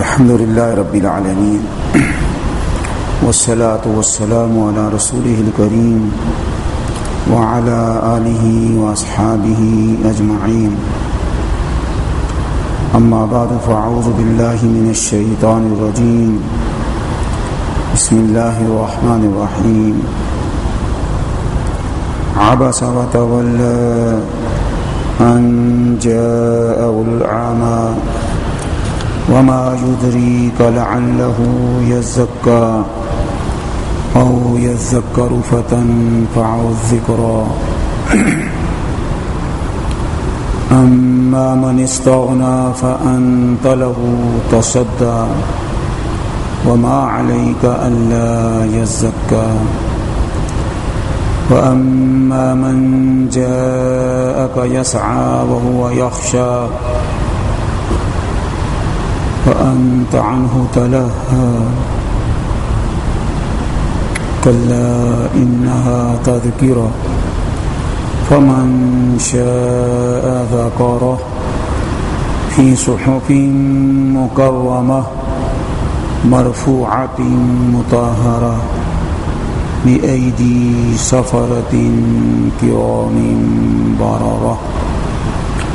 الحمد لله رب العالمين والصلاة والسلام على رسوله الكريم وعلى آله وأصحابه أجمعين أما بعد فأعوذ بالله من الشيطان الرجيم بسم الله الرحمن الرحيم عبس وتولى أن جاءه الأعمى وما يدريك لعله يزكى أو يذكر فتنفع الذكرى. أما من استغنى فأنت له تصدى. وما عليك ألا يزكى. وأما من جاءك يسعى وهو يخشى فأنت عنه تلهى كلا إنها تذكرة. فمن شاء ذكره في صحف مكرمة مرفوعة مطهرة بأيدي سفرة كرام بررة.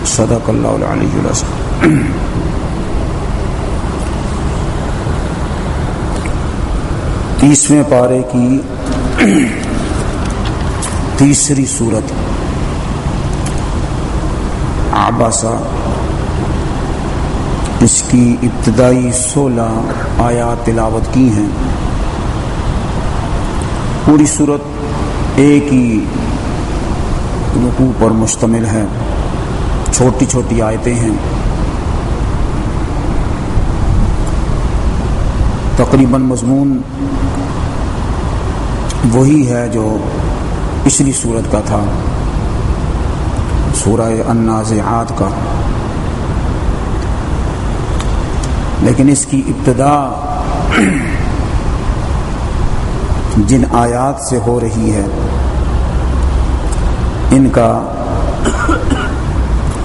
صدق الله العلي العظيم. تیسویں پارے کی تیسری صورت آباسا اس کی ابتدائی سولہ آیات تلاوت کی ہیں۔ پوری صورت ایک ہی رکوع پر مشتمل ہے۔ چھوٹی چھوٹی آیتیں ہیں۔ تقریباً مضمون وہی ہے جو پچھلی صورت کا تھا۔ سورہ النازعات کا۔ لیکن اس کی ابتدا جن آیات سے ہو رہی ہے، ان کا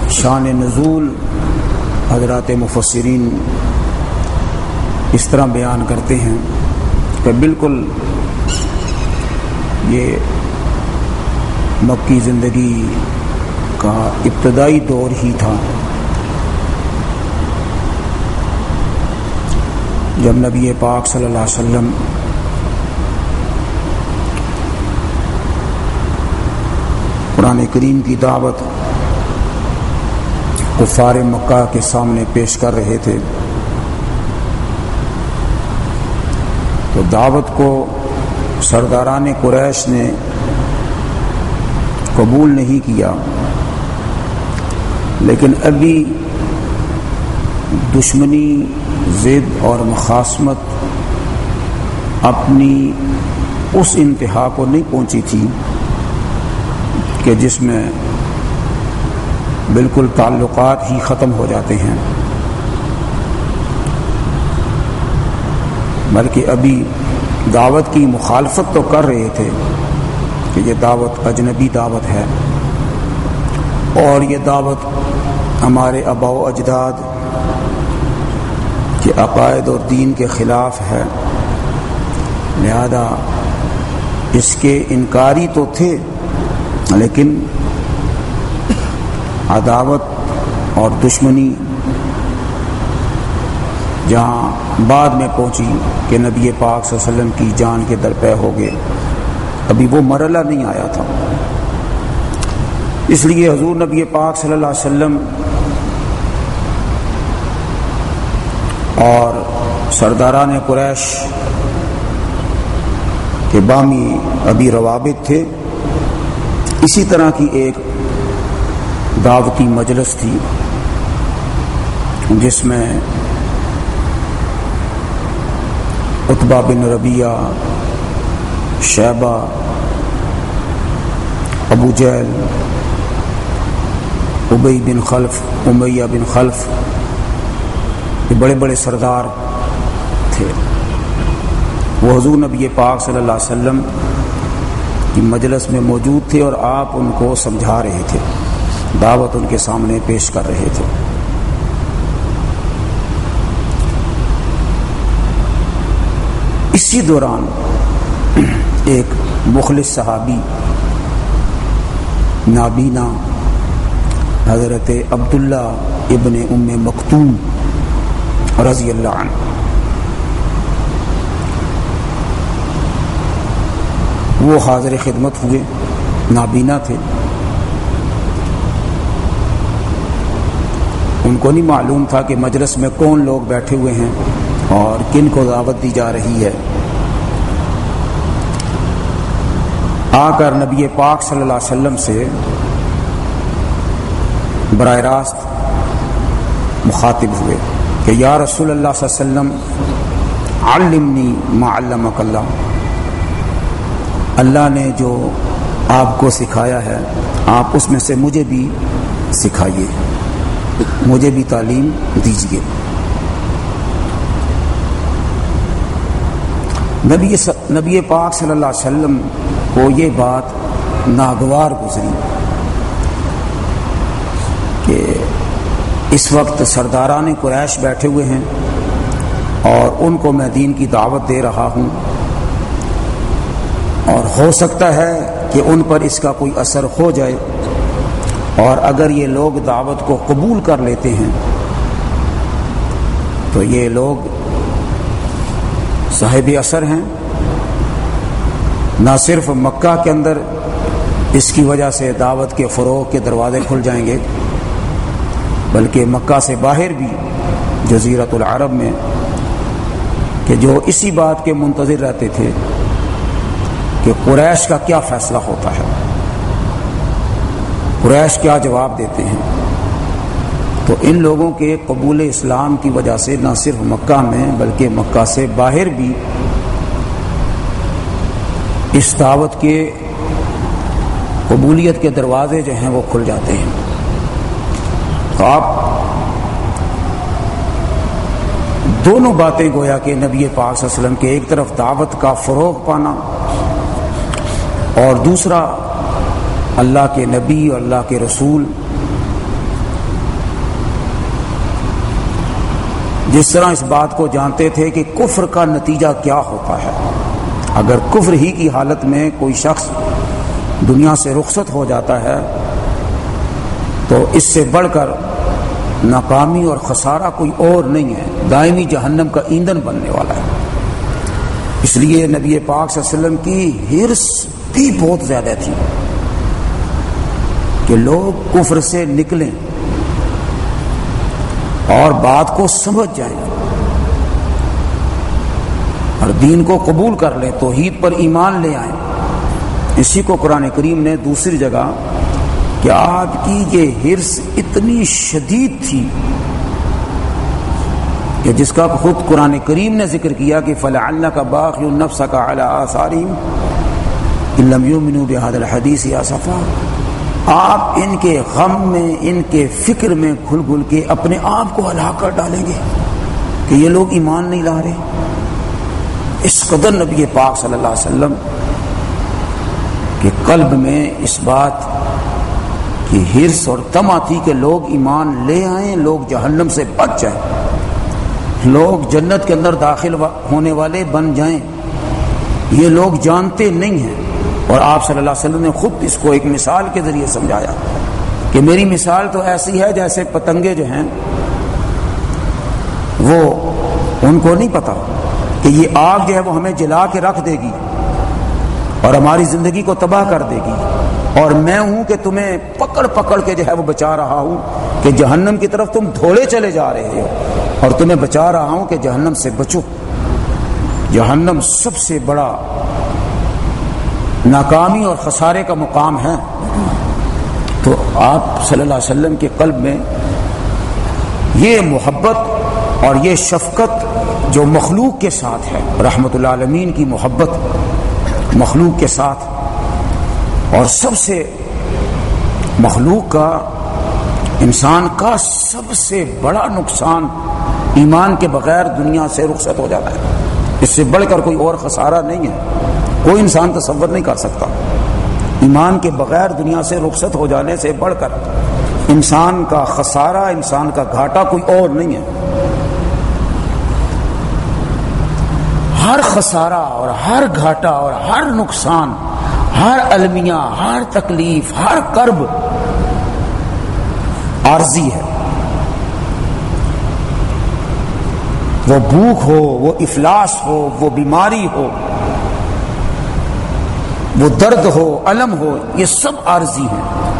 شان نزول حضرات مفسرین اس طرح بیان کرتے ہیں کہ بالکل یہ مکی زندگی کا ابتدائی دور ہی تھا۔ جب نبی پاک صلی اللہ علیہ وسلم قرآن کریم کی دعوت کفار مکہ کے سامنے پیش کر رہے تھے تو دعوت کو سرداران قریش نے قبول نہیں کیا۔ لیکن ابھی دشمنی ضد اور مخاسمت اپنی اس انتہا کو نہیں پہنچی تھی کہ جس میں بالکل تعلقات ہی ختم ہو جاتے ہیں۔ بلکہ ابھی دعوت کی مخالفت تو کر رہے تھے کہ یہ دعوت اجنبی دعوت ہے اور یہ دعوت ہمارے آبا و اجداد کے عقائد اور دین کے خلاف ہے۔ لہذا اس کے انکاری تو تھے، لیکن عداوت اور دشمنی جہاں بعد میں پہنچی کہ نبی پاک صلی اللہ علیہ وسلم کی جان کے درپے ہو گئے۔ ابھی وہ مرلہ نہیں آیا تھا۔ اس لیے حضور نبی پاک صلی اللہ علیہ وسلم اور سرداران قریش کے بامی ابھی روابط تھے۔ اسی طرح کی ایک دعوتی مجلس تھی جس میں اتبا بن ربیہ شیبہ، ابو جیل ابئی بن خلف، امیہ بن خلف، یہ بڑے بڑے سردار تھے۔ وہ حضور نبی پاک صلی اللہ علیہ وسلم کی مجلس میں موجود تھے اور آپ ان کو سمجھا رہے تھے، دعوت ان کے سامنے پیش کر رہے تھے۔ اسی دوران ایک مخلص صحابی، نابینا، حضرت عبداللہ ابن ام مختوم رضی اللہ عنہ۔ وہ حاضر خدمت ہوئے، نابینا تھے۔ ان کو نہیں معلوم تھا کہ مجلس میں کون لوگ بیٹھے ہوئے ہیں اور کن کو دعوت دی جا رہی ہے۔ آ کر نبی پاک صلی اللہ علیہ وسلم سے براہ راست مخاطب ہوئے کہ یا رسول اللہ صلی اللہ علیہ وسلم، علمنی ما علمک اللہ۔ اللہ نے جو آپ کو سکھایا ہے، آپ اس میں سے مجھے بھی سکھائیے۔ مجھے بھی تعلیم دیجیے نبی نبی پاک صلی اللہ علیہ وسلم کو یہ بات ناگوار گزری کہ اس وقت سرداران قریش بیٹھے ہوئے ہیں اور ان کو میں دین کی دعوت دے رہا ہوں اور ہو سکتا ہے کہ ان پر اس کا کوئی اثر ہو جائے اور اگر یہ لوگ دعوت کو قبول کر لیتے ہیں تو یہ لوگ صاحب اثر ہیں نہ صرف مکہ کے اندر اس کی وجہ سے دعوت کے فروغ کے دروازے کھل جائیں گے، بلکہ مکہ سے باہر بھی جزیرت العرب میں کہ جو اسی بات کے منتظر رہتے تھے کہ قریش کا کیا فیصلہ ہوتا ہے۔ قریش کیا جواب دیتے ہیں؟ تو ان لوگوں کے قبول اسلام کی وجہ سے نہ صرف مکہ میں بلکہ مکہ سے باہر بھی اس دعوت کے قبولیت کے دروازے جو ہیں وہ کھل جاتے ہیں۔ تو آپ دونوں باتیں گویا کہ نبی پاک صلی اللہ علیہ وسلم کے ایک طرف دعوت کا فروغ پانا اور دوسرا اللہ کے نبی اور اللہ کے رسول جس طرح اس بات کو جانتے تھے کہ کفر کا نتیجہ کیا ہوتا ہے۔ اگر کفر ہی کی حالت میں کوئی شخص دنیا سے رخصت ہو جاتا ہے، تو اس سے بڑھ کر ناکامی اور خسارہ کوئی اور نہیں ہے، دائمی جہنم کا ایندھن بننے والا ہے۔ اس لیے نبی پاک صلی اللہ علیہ وسلم کی ہرس بھی بہت زیادہ تھی۔ کہ لوگ کفر سے نکلیں اور بات کو سمجھ جائیں۔ اور دین کو قبول کر لیں، توحید پر ایمان لے آئیں۔ اسی کو قرآن کریم نے دوسری جگہ کہ آپ کی یہ ہرس اتنی شدید تھی کہ جس کا خود قرآن کریم نے ذکر کیا کہ فلاں اللہ کا باغ نفس کا اعلیٰ ساریم بحاد الحدیث یا صفا۔ آپ ان کے غم میں، ان کے فکر میں گھل گھل کے اپنے آپ کو ہلا کر ڈالیں گے کہ یہ لوگ ایمان نہیں لا رہے۔ اس قدر نبی پاک صلی اللہ علیہ وسلم کے قلب میں اس بات کی ہرس اور تما تھی کہ لوگ ایمان لے آئیں، لوگ جہنم سے بچ جائیں۔ لوگ جنت کے اندر داخل ہونے والے بن جائیں۔ یہ لوگ جانتے نہیں ہیں۔ اور آپ صلی اللہ علیہ وسلم نے خود اس کو ایک مثال کے ذریعے سمجھایا کہ میری مثال تو ایسی ہے جیسے پتنگے جو ہیں، وہ ان کو نہیں پتا۔ کہ یہ آگ جو ہے وہ ہمیں جلا کے رکھ دے گی اور ہماری زندگی کو تباہ کر دے گی اور میں ہوں کہ تمہیں پکڑ پکڑ کے جو ہے وہ بچا رہا ہوں کہ جہنم کی طرف تم دھوڑے چلے جا رہے ہو اور تمہیں بچا رہا ہوں کہ جہنم سے بچو۔ جہنم سب سے بڑا ناکامی اور خسارے کا مقام ہے۔ تو آپ صلی اللہ علیہ وسلم کے قلب میں یہ محبت اور یہ شفقت جو مخلوق کے ساتھ ہے۔ رحمت اللہ عالمین کی محبت مخلوق کے ساتھ۔ اور سب سے مخلوق کا، انسان کا سب سے بڑا نقصان ایمان کے بغیر دنیا سے رخصت ہو جاتا ہے۔ اس سے بڑھ کر کوئی اور خسارہ نہیں ہے۔ کوئی انسان تصور نہیں کر سکتا۔ ایمان کے بغیر دنیا سے رخصت ہو جانے سے بڑھ کر انسان کا خسارہ، انسان کا گھاٹا کوئی اور نہیں ہے۔ ہر خسارہ اور ہر گھاٹا اور ہر نقصان، ہر المیہ، ہر تکلیف، ہر کرب عارضی ہے۔ وہ بھوک ہو، وہ افلاس ہو، وہ بیماری ہو، وہ درد ہو علم ہو، یہ سب عارضی ہیں۔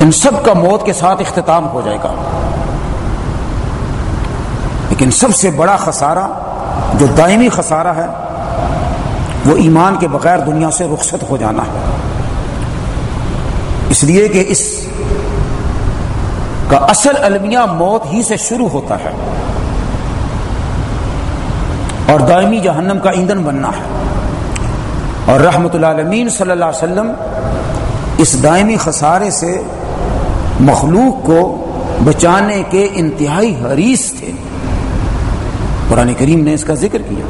ان سب کا موت کے ساتھ اختتام ہو جائے گا۔ لیکن سب سے بڑا خسارہ جو دائمی خسارہ ہے، وہ ایمان کے بغیر دنیا سے رخصت ہو جانا ہے۔ اس لیے کہ اس کا اصل المیہ موت ہی سے شروع ہوتا ہے۔ اور دائمی جہنم کا ایندھن بننا ہے۔ اور رحمت العالمین صلی اللہ علیہ وسلم اس دائمی خسارے سے مخلوق کو بچانے کے انتہائی حریص تھے۔ قرآن کریم نے اس کا ذکر کیا۔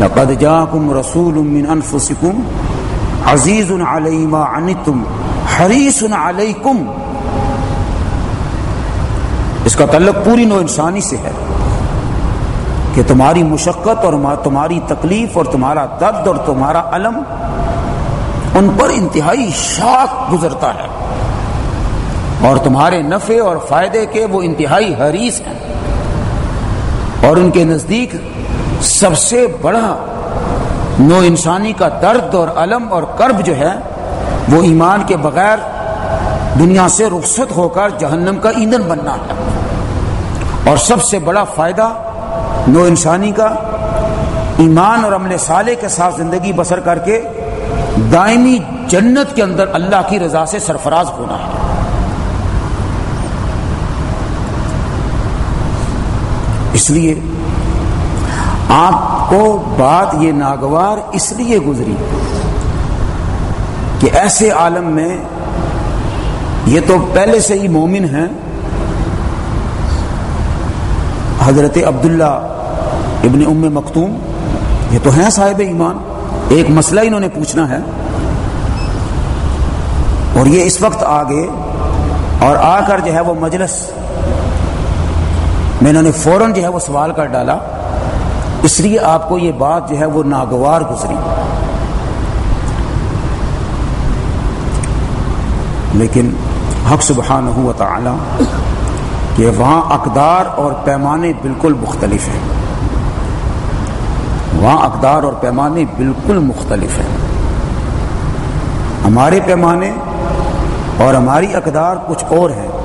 لقد جاءكم رسول من انفسكم عزيز علي ما عنتم حريص عليكم اس کا تعلق پوری نو انسانی سے ہے کہ تمہاری مشقت اور تمہاری تکلیف اور تمہارا درد اور تمہارا علم ان پر انتہائی شاک گزرتا ہے اور تمہارے نفع اور فائدے کے وہ انتہائی حریص ہیں۔ اور ان کے نزدیک سب سے بڑا نو انسانی کا درد اور علم اور کرب جو ہے، وہ ایمان کے بغیر دنیا سے رخصت ہو کر جہنم کا ایندھن بننا ہے۔ اور سب سے بڑا فائدہ نو انسانی کا ایمان اور عمل صالح کے ساتھ زندگی بسر کر کے دائمی جنت کے اندر اللہ کی رضا سے سرفراز ہونا ہے۔ اس لیے آپ کو بات یہ ناگوار اس لیے گزری کہ ایسے عالم میں یہ تو پہلے سے ہی مومن ہیں۔ حضرت عبداللہ ابن ام مختوم یہ تو ہیں صاحب ایمان۔ ایک مسئلہ انہوں نے پوچھنا ہے۔ اور یہ اس وقت آگے اور آ کر جو ہے وہ مجلس میں انہوں نے فوراً جو ہے وہ سوال کر ڈالا، اس لیے آپ کو یہ بات جو ہے وہ ناگوار گزری۔ لیکن حق سبحانہ ہوا تعالی کہ وہاں اقدار اور پیمانے بالکل مختلف ہیں۔ وہاں اقدار اور پیمانے بالکل مختلف ہیں۔ ہمارے پیمانے اور ہماری اقدار کچھ اور ہیں۔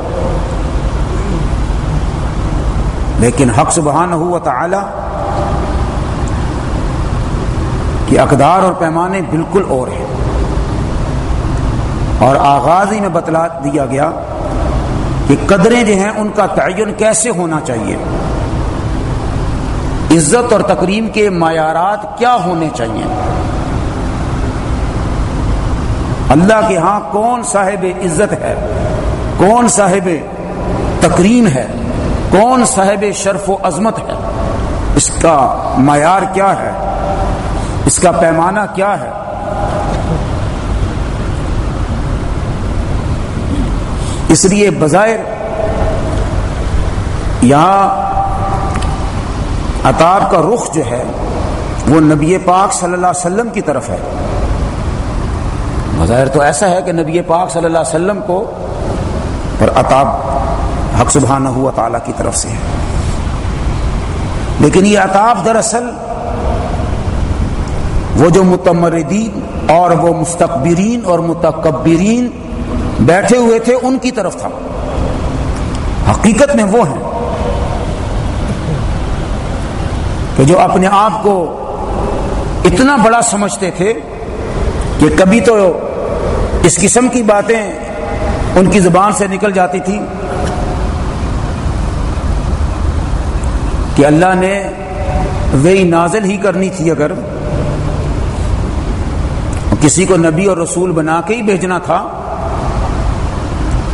لیکن حق سبحانہ ہوا تعالی کہ اقدار اور پیمانے بالکل اور ہیں۔ اور آغاز ہی میں بتلا دیا گیا کہ قدریں جو ہیں ان کا تعین کیسے ہونا چاہیے۔ عزت اور تقریم کے معیارات کیا ہونے چاہیے۔ اللہ کے ہاں کون صاحب عزت ہے؟ کون صاحب تقریم ہے؟ کون صاحب شرف و عظمت ہے؟ اس کا معیار کیا ہے؟ اس کا پیمانہ کیا ہے؟ اس لیے بظاہر یہاں اتاب کا رخ جو ہے، وہ نبی پاک صلی اللہ علیہ وسلم کی طرف ہے۔ بظاہر تو ایسا ہے کہ نبی پاک صلی اللہ علیہ وسلم کو پر اتاب حق سبحانہ ہوا تعالی کی طرف سے ہے۔ لیکن یہ اتاب دراصل وہ جو متمردین اور وہ مستقبرین اور متکبرین بیٹھے ہوئے تھے، ان کی طرف تھا۔ حقیقت میں وہ ہیں کہ جو اپنے آپ کو اتنا بڑا سمجھتے تھے کہ کبھی تو اس قسم کی باتیں ان کی زبان سے نکل جاتی تھی کہ اللہ نے وہی نازل ہی کرنی تھی اگر کسی کو نبی اور رسول بنا کے ہی بھیجنا تھا،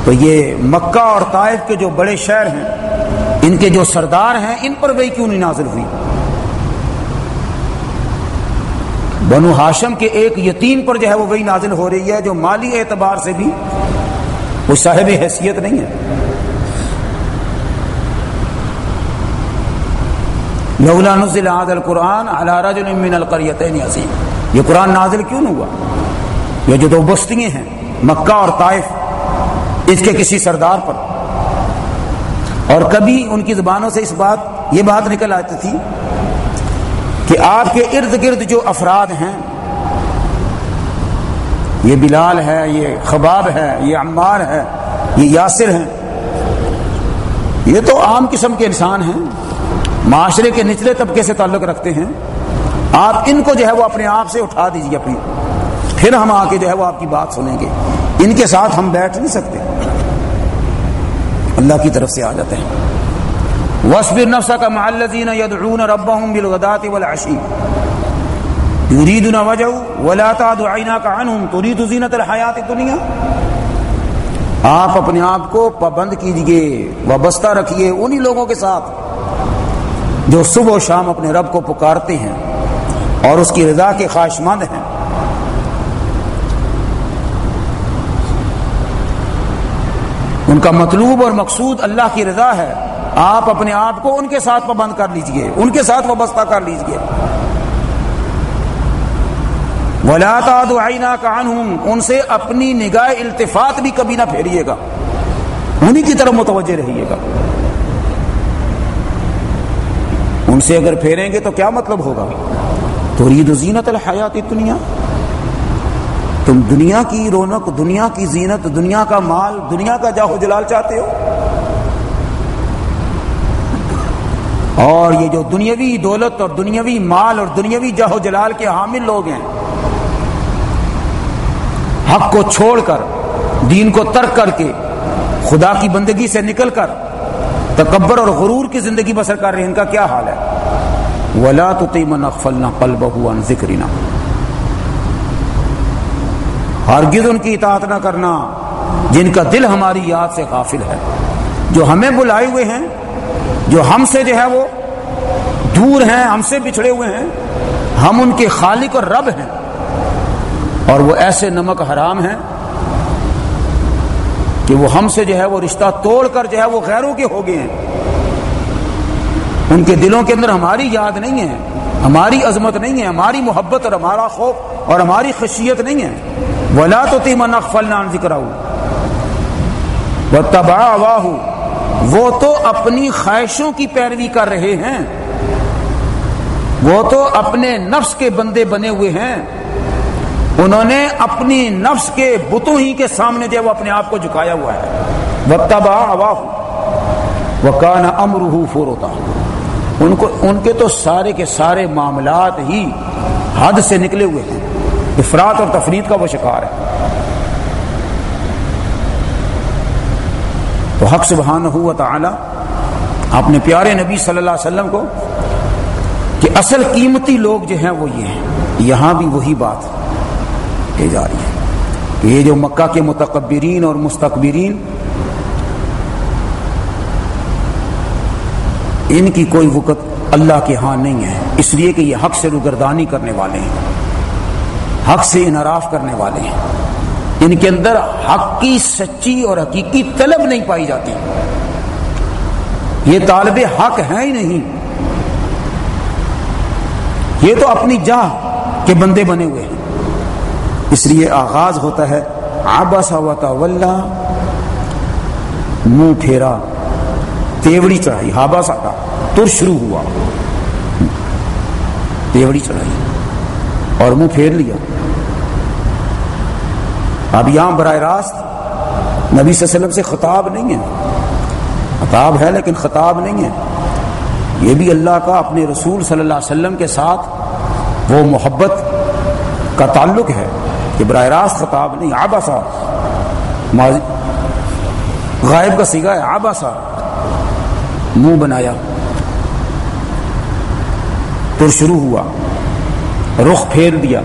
تو یہ مکہ اور طائف کے جو بڑے شہر ہیں، ان کے جو سردار ہیں، ان پر وہی کیوں نہیں نازل ہوئی؟ بنو ہاشم کے ایک یتیم پر جو ہے وہ وہی نازل ہو رہی ہے، جو مالی اعتبار سے بھی وہ صاحب حیثیت نہیں ہے۔ لولا نزل هذا القرآن على رجل من القريتين عظیم یہ قرآن نازل کیوں نہیں ہوا؟ یہ جو دو بستیاں ہیں، مکہ اور طائف، اس کے کسی سردار پر۔ اور کبھی ان کی زبانوں سے اس بات، یہ بات نکل آتی تھی کہ آپ کے ارد گرد جو افراد ہیں، یہ بلال ہے، یہ خباب ہے، یہ عمار ہے، یہ یاسر ہیں، یہ تو عام قسم کے انسان ہیں۔ معاشرے کے نچلے طبقے سے تعلق رکھتے ہیں۔ آپ ان کو جو ہے وہ اپنے آپ سے اٹھا دیجیے اپنی۔ پھر ہم آ کے جو ہے وہ آپ کی بات سنیں گے۔ ان کے ساتھ ہم بیٹھ نہیں سکتے۔ اللہ کی طرف سے آ جاتے ہیں۔ وسبر نفسا کا معلزین یدعون ربهم بالغدات والعشی۔ یریدون وجهه ولا تعد عیناك عنهم تريد زینت الحیات الدنیا۔ آپ اپنے آپ کو پابند کیجیے، وابستہ رکھیے انہی لوگوں کے ساتھ۔ جو صبح و شام اپنے رب کو پکارتے ہیں اور اس کی رضا کے خواہش مند ہیں۔ ان کا مطلوب اور مقصود اللہ کی رضا ہے۔ آپ اپنے آپ کو ان کے ساتھ پابند کر لیجیے۔ ان کے ساتھ وابستہ کر لیجیے۔ ولا تعدعینا کعنہم ان سے اپنی نگاہ التفات بھی کبھی نہ پھیریے گا۔ انہی کی طرف متوجہ رہیے گا۔ ان سے اگر پھیریں گے تو کیا مطلب ہوگا؟ ترید زینت الحیات دنیا تم دنیا کی رونق، دنیا کی زینت، دنیا کا مال، دنیا کا جاہو جلال چاہتے ہو؟ اور یہ جو دنیاوی دولت اور دنیاوی مال اور دنیاوی جاہو جلال کے حامل لوگ ہیں، حق کو چھوڑ کر، دین کو ترک کر کے، خدا کی بندگی سے نکل کر، تکبر اور غرور کی زندگی بسر کر رہے ہیں، ان کا کیا حال ہے؟ ولا تو تیمن اغفلنا قلبه عن ذکرنا ہرگز ان کی اطاعت نہ کرنا جن کا دل ہماری یاد سے غافل ہے۔ جو ہمیں بلائے ہوئے ہیں، جو ہم سے جو ہے وہ دور ہیں، ہم سے بچھڑے ہوئے ہیں، ہم ان کے خالق اور رب ہیں۔ اور وہ ایسے نمک حرام ہیں کہ وہ ہم سے جو ہے وہ رشتہ توڑ کر جو ہے وہ غیروں کے ہو گئے ہیں۔ ان کے دلوں کے اندر ہماری یاد نہیں ہے، ہماری عظمت نہیں ہے، ہماری محبت اور ہمارا خوف اور ہماری خشیت نہیں ہے۔ ولا تو تیمن اغفلنا عن ذکر تباہ واہ وہ تو اپنی خواہشوں کی پیروی کر رہے ہیں۔ وہ تو اپنے نفس کے بندے بنے ہوئے ہیں۔ انہوں نے اپنی نفس کے بتوں ہی کے سامنے جو وہ اپنے آپ کو جھکایا ہوا ہے۔ وہ تباہ واہ وہ کان امر ہوتا ان کو ان کے تو سارے کے سارے معاملات ہی حد سے نکلے ہوئے ہیں۔ افراد اور تفرید کا وہ شکار ہے۔ تو حق سبحان ہوا تعالی اپنے پیارے نبی صلی اللہ علیہ وسلم کو کہ اصل قیمتی لوگ جو ہیں وہ یہ ہیں۔ یہاں بھی وہی بات کی جا رہی ہے کہ یہ جو مکہ کے متقبرین اور مستقبرین ان کی کوئی وقت اللہ کے ہاں نہیں ہے۔ اس لیے کہ یہ حق سے روگردانی کرنے والے ہیں۔ حق سے انحراف کرنے والے ہیں۔ ان کے اندر حق کی سچی اور حقیقی طلب نہیں پائی جاتی۔ یہ طالب حق ہے ہی نہیں۔ یہ تو اپنی جاہ کے بندے بنے ہوئے ہیں۔ اس لیے آغاز ہوتا ہے آباسا ولا منہ پھیرا۔ تیوڑی چڑھائی، ہابا سا تر شروع ہوا۔ تیوڑی چڑھائی۔ اور منہ پھیر لیا۔ اب یہاں براہ راست نبی صلی اللہ علیہ وسلم سے خطاب نہیں ہے۔ خطاب ہے لیکن خطاب نہیں ہے۔ یہ بھی اللہ کا اپنے رسول صلی اللہ علیہ وسلم کے ساتھ وہ محبت کا تعلق ہے کہ براہ راست خطاب نہیں۔ آبا سا غائب کا سیگا ہے۔ آبا سا منہ بنایا۔ تو شروع ہوا۔ رخ پھیر دیا۔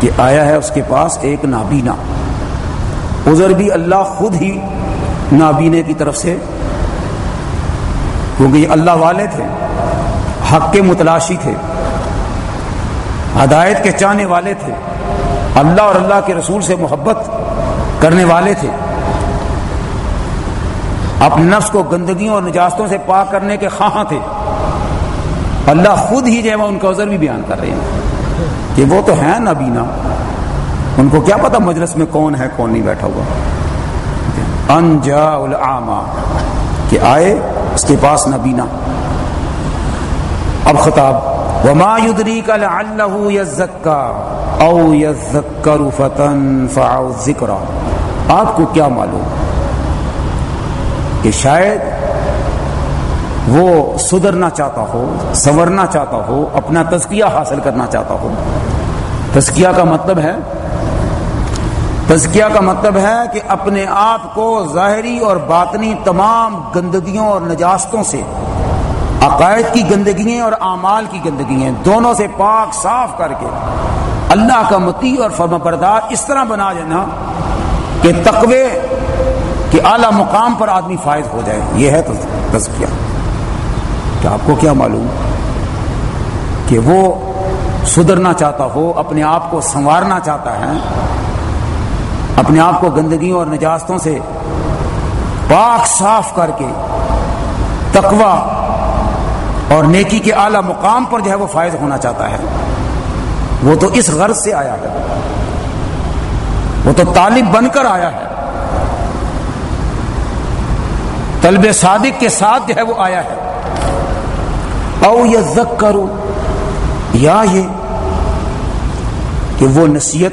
کہ آیا ہے اس کے پاس ایک نابینا۔ ادھر بھی اللہ خود ہی نابینے کی طرف سے، کیونکہ یہ اللہ والے تھے، حق کے متلاشی تھے، ہدایت کے چاہنے والے تھے، اللہ اور اللہ کے رسول سے محبت کرنے والے تھے۔ اپنے نفس کو گندگیوں اور نجاستوں سے پاک کرنے کے خواہاں تھے۔ اللہ خود ہی جو ہے ان کا عذر بھی بیان کر رہے ہیں۔ کہ وہ تو ہیں نبینا ان کو کیا پتا مجلس میں کون ہے، کون نہیں بیٹھا ہوا۔ انجا العاما کہ آئے اس کے پاس نبینا اب خطاب، وما يدريك لعله يزكى او يذكر فتنفع الذكرى آپ کو کیا معلوم؟ کہ شاید وہ سدھرنا چاہتا ہو، سنورنا چاہتا ہو، اپنا تزکیہ حاصل کرنا چاہتا ہو۔ تزکیہ کا مطلب ہے، تزکیہ کا مطلب ہے کہ اپنے آپ کو ظاہری اور باطنی تمام گندگیوں اور نجاستوں سے، عقائد کی گندگیاں اور اعمال کی گندگیاں دونوں سے پاک صاف کر کے اللہ کا متی اور فرم بردار اس طرح بنا دینا کہ تقوی کہ اعلیٰ مقام پر آدمی فائد ہو جائے، یہ ہے تزکیہ۔ کہ آپ کو کیا معلوم کہ وہ سدھرنا چاہتا ہو، اپنے آپ کو سنوارنا چاہتا ہے، اپنے آپ کو گندگیوں اور نجاستوں سے پاک صاف کر کے تقوی اور نیکی کے اعلیٰ مقام پر جو ہے وہ فائز ہونا چاہتا ہے۔ وہ تو اس غرض سے آیا ہے۔ وہ تو طالب بن کر آیا ہے۔ طلب صادق کے ساتھ جو ہے وہ آیا ہے۔ او یا کرو یا یہ کہ وہ نصیحت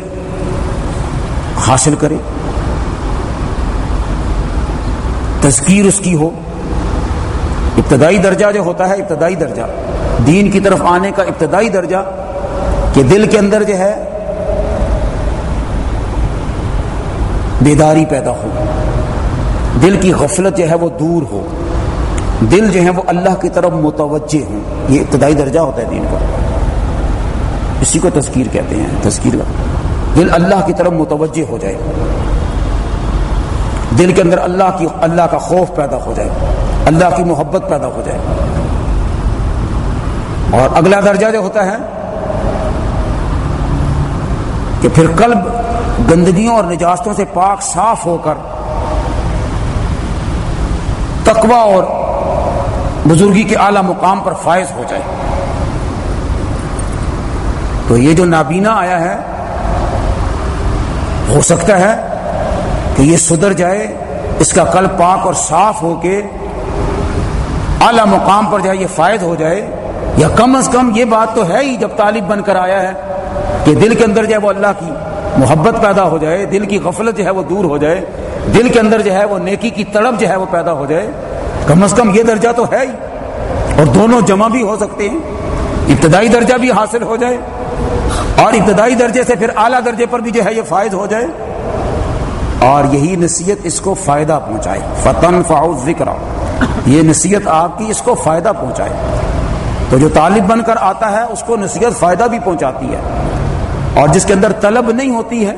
حاصل کرے، تذکیر اس کی ہو۔ ابتدائی درجہ جو ہوتا ہے، ابتدائی درجہ۔ دین کی طرف آنے کا ابتدائی درجہ کہ دل کے اندر جو ہے بیداری پیدا ہو۔ دل کی غفلت جو ہے وہ دور ہو۔ دل جو ہے وہ اللہ کی طرف متوجہ ہوں۔ یہ ابتدائی درجہ ہوتا ہے دین کا۔ اسی کو تذکیر کہتے ہیں۔ تذکیر کا۔ دل اللہ کی طرف متوجہ ہو جائے۔ دل کے اندر اللہ کی، اللہ کا خوف پیدا ہو جائے۔ اللہ کی محبت پیدا ہو جائے۔ اور اگلا درجہ جو ہوتا ہے کہ پھر قلب گندگیوں اور نجاستوں سے پاک، صاف ہو کر تقوا اور بزرگی کے اعلی مقام پر فائز ہو جائے۔ تو یہ جو نابینا آیا ہے، ہو سکتا ہے کہ یہ سدھر جائے، اس کا قلب پاک اور صاف ہو کے اعلی مقام پر جائے، یہ فائد ہو جائے۔ یا کم از کم یہ بات تو ہے ہی جب طالب بن کر آیا ہے کہ دل کے اندر جو ہے وہ اللہ کی محبت پیدا ہو جائے، دل کی غفلت جو ہے وہ دور ہو جائے۔ دل کے اندر جو ہے وہ نیکی کی تڑپ جو ہے وہ پیدا ہو جائے۔ کم از کم یہ درجہ تو ہے ہی۔ اور دونوں جمع بھی ہو سکتے ہیں۔ ابتدائی درجہ بھی حاصل ہو جائے۔ اور ابتدائی درجے سے پھر اعلیٰ درجے پر بھی جو ہے یہ فائز ہو جائے۔ اور یہی نصیحت اس کو فائدہ پہنچائے۔ فتن فاؤ ذکر یہ نصیحت آپ کی اس کو فائدہ پہنچائے۔ تو جو طالب بن کر آتا ہے، اس کو نصیحت فائدہ بھی پہنچاتی ہے۔ اور جس کے اندر طلب نہیں ہوتی ہے،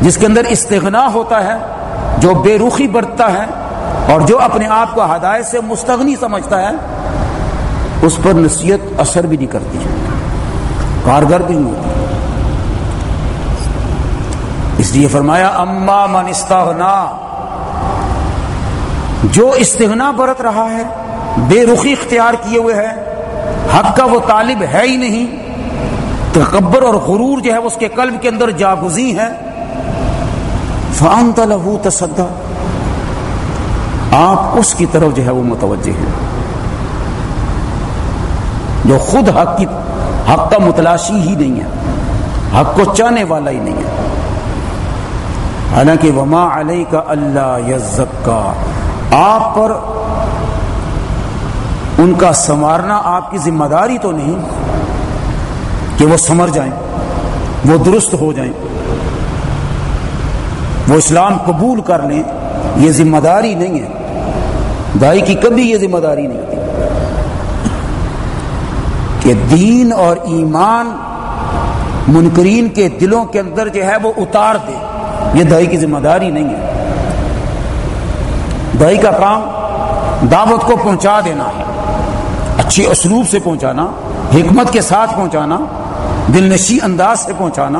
جس کے اندر استغنا ہوتا ہے جو بے رخی برتتا ہے اور جو اپنے آپ کو ہدایت سے مستغنی سمجھتا ہے، اس پر نصیحت اثر بھی نہیں کرتی۔ ہے کارگر بھی نہیں ہوتی۔ اس لیے فرمایا، اما من استغنا، جو استغنا برت رہا ہے، بے رخی اختیار کیے ہوئے ہے، حق کا وہ طالب ہے ہی نہیں، تکبر اور غرور جو ہے اس کے قلب کے اندر جاگزی ہے فانت لہو تصدا آپ اس کی طرف جو ہے وہ متوجہ ہیں۔ جو خود حق کی حق کا متلاشی ہی نہیں ہے۔ حق کو چاہنے والا ہی نہیں ہے۔ حالانکہ وما علیہ کا اللہ یزکا آپ پر ان کا سنوارنا آپ کی ذمہ داری تو نہیں کہ وہ سمر جائیں، وہ درست ہو جائیں۔ وہ اسلام قبول کر لیں، یہ ذمہ داری نہیں ہے۔ دائی کی کبھی یہ ذمہ داری نہیں ہوتی۔ کہ دین اور ایمان منکرین کے دلوں کے اندر جو ہے وہ اتار دے، یہ دائی کی ذمہ داری نہیں ہے۔ دائی کا کام دعوت کو پہنچا دینا ہے اچھی اسلوب سے پہنچانا، حکمت کے ساتھ پہنچانا دل نشی انداز سے پہنچانا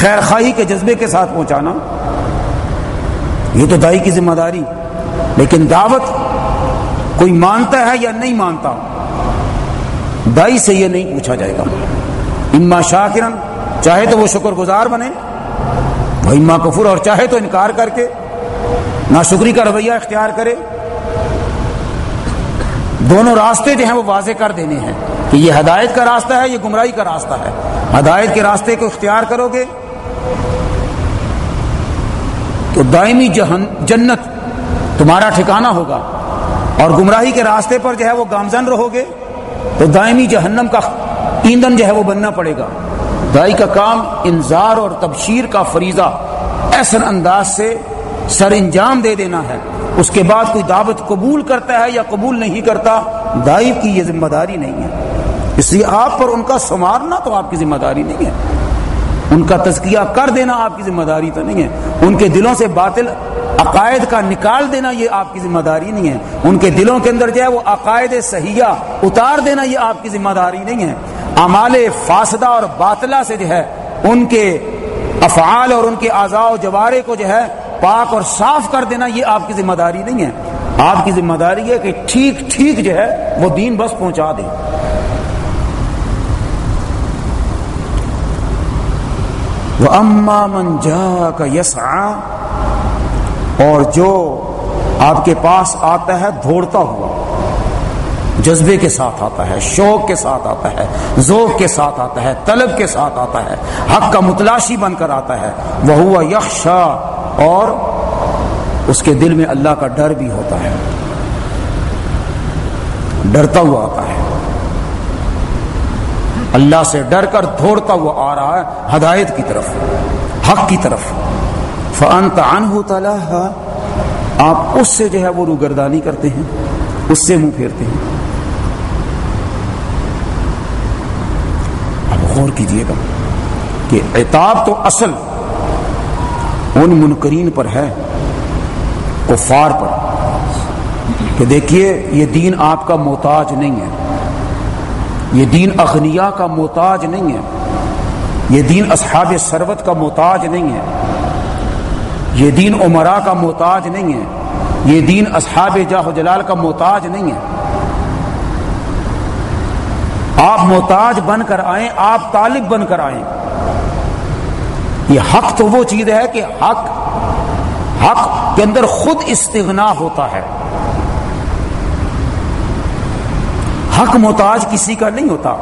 خیر خواہی کے جذبے کے ساتھ پہنچانا، یہ تو دائی کی ذمہ داری، لیکن دعوت کوئی مانتا ہے یا نہیں مانتا، دائی سے یہ نہیں پوچھا جائے گا۔ اما شاکرن، چاہے تو وہ شکر گزار بنے، وہ اما کفر، اور چاہے تو انکار کر کے نہ شکری کا رویہ اختیار کرے۔ دونوں راستے جو ہیں وہ واضح کر دینے ہیں کہ یہ ہدایت کا راستہ ہے، یہ گمراہی کا راستہ ہے۔ ہدایت کے راستے کو اختیار کرو گے تو دائمی جہن جنت تمہارا ٹھکانہ ہوگا اور گمراہی کے راستے پر جو ہے وہ گامزن رہو گے تو دائمی جہنم کا ایندھن جو ہے وہ بننا پڑے گا۔ دائی کا کام انذار اور تبشیر کا فریضہ ایسا انداز سے سر انجام دے دینا ہے۔ اس کے بعد کوئی دعوت قبول کرتا ہے یا قبول نہیں کرتا، دائی کی یہ ذمہ داری نہیں ہے۔ اس لیے آپ پر ان کا سنوارنا تو آپ کی ذمہ داری نہیں ہے۔ ان کا تزکیہ کر دینا آپ کی ذمہ داری تو نہیں ہے۔ ان کے دلوں سے باطل عقائد کا نکال دینا یہ آپ کی ذمہ داری نہیں ہے۔ ان کے دلوں کے اندر جو ہے وہ عقائد صحیحہ اتار دینا یہ آپ کی ذمہ داری نہیں ہے۔ امال فاسدہ اور باطلہ سے جو ہے ان کے افعال اور ان کے اعضاء و جوارے کو جو ہے پاک اور صاف کر دینا یہ آپ کی ذمہ داری نہیں ہے۔ آپ کی ذمہ داری ہے کہ ٹھیک ٹھیک جو ہے وہ دین بس پہنچا دیں وہ اما من جا کا یس اور جو آپ کے پاس آتا ہے، دوڑتا ہوا، جذبے کے ساتھ آتا ہے، شوق کے ساتھ آتا ہے ذوق کے ساتھ آتا ہے، طلب کے ساتھ آتا ہے، حق کا متلاشی بن کر آتا ہے وہ ہوا یکشا اور اس کے دل میں اللہ کا ڈر بھی ہوتا ہے۔ ڈرتا ہوا آتا ہے۔ اللہ سے ڈر کر دوڑتا ہوا آ رہا ہے، ہدایت کی طرف، حق کی طرف۔ فن تان ہوتا آپ اس سے جو ہے وہ روگردانی کرتے ہیں، اس سے منہ پھیرتے ہیں۔ اب غور کیجیے گا کہ اعتاب تو اصل ان منکرین پر ہے، کفار پر۔ کہ دیکھیے، یہ دین آپ کا محتاج نہیں ہے۔ یہ دین اغنیا کا محتاج نہیں ہے۔ یہ دین اصحاب سروت کا محتاج نہیں ہے۔ یہ دین عمرا کا محتاج نہیں ہے۔ یہ دین اصحاب جاہ جلال کا محتاج نہیں ہے۔ آپ محتاج بن کر آئیں، آپ طالب بن کر آئیں۔ یہ حق تو وہ چیز ہے کہ حق حق کے اندر خود استغنا ہوتا ہے۔ حق محتاج کسی کا نہیں ہوتا۔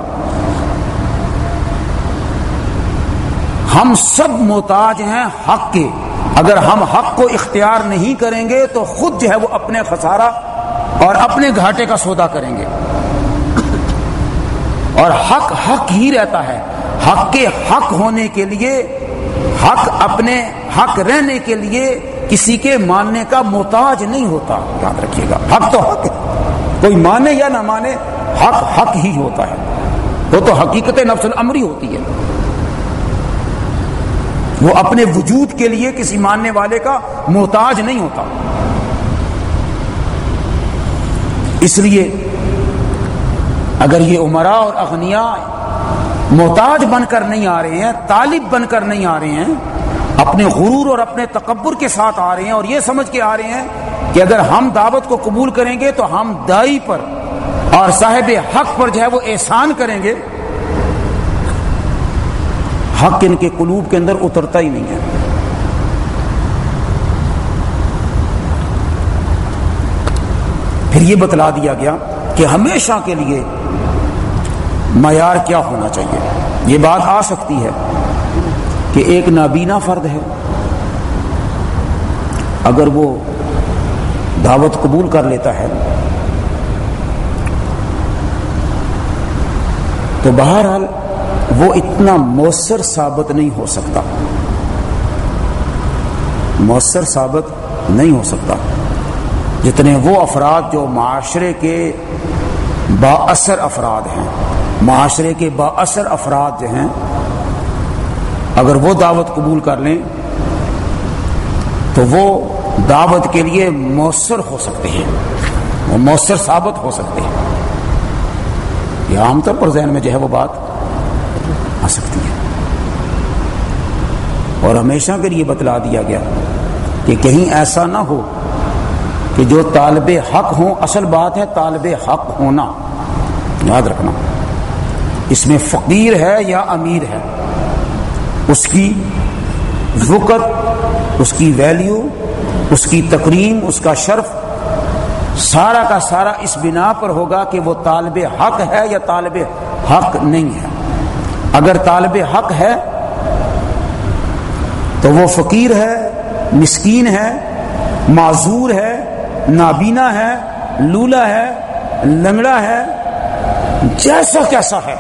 ہم سب محتاج ہیں حق کے۔ اگر ہم حق کو اختیار نہیں کریں گے تو خود جو ہے وہ اپنے خسارہ اور اپنے گھاٹے کا سودا کریں گے۔ اور حق حق ہی رہتا ہے۔ حق کے حق ہونے کے لیے، حق اپنے حق رہنے کے لیے کسی کے ماننے کا محتاج نہیں ہوتا۔ یاد رکھیے گا، حق تو حق ہے۔ کوئی مانے یا نہ مانے حق حق ہی ہوتا ہے۔ وہ تو حقیقت نفس العمری ہوتی ہے۔ وہ اپنے وجود کے لیے کسی ماننے والے کا محتاج نہیں ہوتا۔ اس لیے اگر یہ عمرا اور اغنیا محتاج بن کر نہیں آ رہے ہیں، طالب بن کر نہیں آ رہے ہیں، اپنے غرور اور اپنے تکبر کے ساتھ آ رہے ہیں اور یہ سمجھ کے آ رہے ہیں کہ اگر ہم دعوت کو قبول کریں گے تو ہم دائی پر اور صاحب حق پر جو ہے وہ احسان کریں گے، حق ان کے قلوب کے اندر اترتا ہی نہیں ہے۔ پھر یہ بتلا دیا گیا کہ ہمیشہ کے لیے معیار کیا ہونا چاہیے۔ یہ بات آ سکتی ہے کہ ایک نابینا فرد ہے۔ اگر وہ دعوت قبول کر لیتا ہے تو بہرحال وہ اتنا مؤثر ثابت نہیں ہو سکتا۔ مؤثر ثابت نہیں ہو سکتا۔ جتنے وہ افراد جو معاشرے کے با اثر افراد ہیں، معاشرے کے با اثر افراد جو ہیں، اگر وہ دعوت قبول کر لیں، تو وہ دعوت کے لیے مؤثر ہو سکتے ہیں۔ وہ مؤثر ثابت ہو سکتے ہیں۔ یہ عام طور پر ذہن میں جو ہے وہ بات آ سکتی ہے۔ اور ہمیشہ کے لیے بتلا دیا گیا کہ کہیں ایسا نہ ہو کہ جو طالب حق ہوں، اصل بات ہے طالب حق ہونا۔ یاد رکھنا، اس میں فقیر ہے یا امیر ہے، اس کی وقت، اس کی ویلیو اس کی تقریم، اس کا شرف سارا کا سارا اس بنا پر ہوگا کہ وہ طالب حق ہے یا طالب حق نہیں ہے۔ اگر طالب حق ہے تو وہ فقیر ہے، مسکین ہے، معذور ہے، نابینا ہے، لولا ہے، لنگڑا ہے، جیسا کیسا ہے۔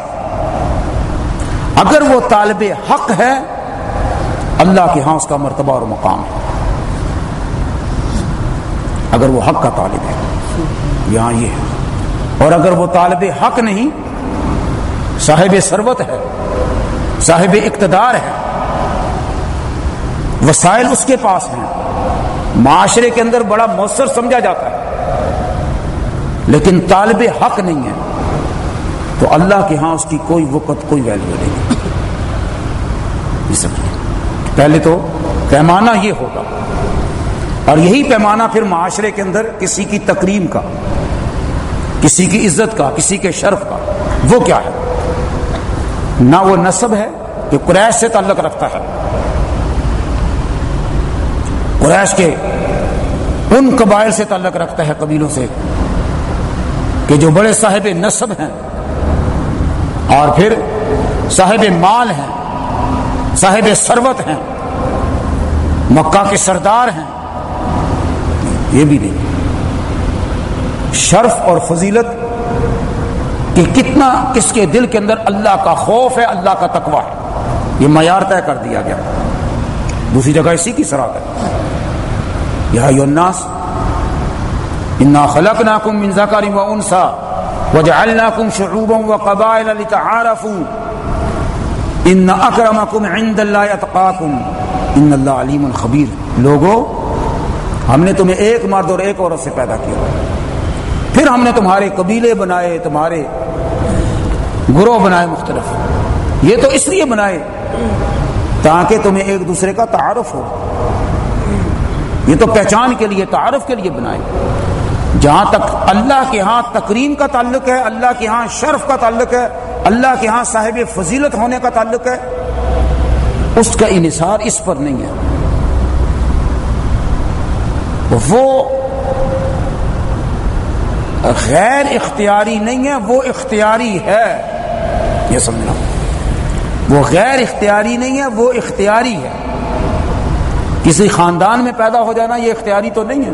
اگر وہ طالب حق ہے، اللہ کے ہاں اس کا مرتبہ اور مقام ہے۔ اگر وہ حق کا طالب ہے۔ یہاں یہ ہے۔ اور اگر وہ طالب حق نہیں، صاحب سروت ہے، صاحب اقتدار ہے، وسائل اس کے پاس ہیں۔ معاشرے کے اندر بڑا مؤثر سمجھا جاتا ہے۔ لیکن طالب حق نہیں ہے۔ تو اللہ کے ہاں اس کی کوئی وقت، کوئی ویلو نہیں۔ پہلے تو پیمانہ یہ ہوگا۔ اور یہی پیمانہ پھر معاشرے کے اندر کسی کی تکریم کا، کسی کی عزت کا، کسی کے شرف کا، وہ کیا ہے؟ نہ وہ نصب ہے کہ قریش سے تعلق رکھتا ہے۔ قریش کے ان قبائل سے تعلق رکھتا ہے قبیلوں سے کہ جو بڑے صاحب نصب ہیں اور پھر صاحب مال ہیں، صاحب سروت ہیں، مکہ کے سردار ہیں۔ یہ بھی نہیں۔ شرف اور فضیلت کہ کتنا کس کے دل کے اندر اللہ کا خوف ہے، اللہ کا تقوی ہے۔ یہ معیار طے کر دیا گیا۔ دوسری جگہ اسی کی سراغ ہے۔ یہ الناس، انا خلقناکم من ذکر و انسا وجعلناکم شعوبا وقبائل لتعارفوا۔ ان اکرمکم عند اللہ اتقاکم۔ ان اللہ علیم خبیر۔ لوگوں ہم نے تمہیں ایک مرد اور ایک عورت سے پیدا کیا۔ پھر ہم نے تمہارے قبیلے بنائے، تمہارے گروہ بنائے مختلف۔ یہ تو اس لیے بنائے تاکہ تمہیں ایک دوسرے کا تعارف ہو۔ یہ تو پہچان کے لیے، تعارف کے لیے بنائے۔ جہاں تک اللہ کے ہاں تقریم کا تعلق ہے، اللہ کے ہاں شرف کا تعلق ہے، اللہ کے ہاں صاحب فضیلت ہونے کا تعلق ہے، اس کا انحصار اس پر نہیں ہے۔ وہ غیر اختیاری نہیں ہے، وہ اختیاری ہے۔ یہ سمجھنا۔ وہ غیر اختیاری نہیں ہے، وہ اختیاری ہے۔ کسی خاندان میں پیدا ہو جانا یہ اختیاری تو نہیں ہے۔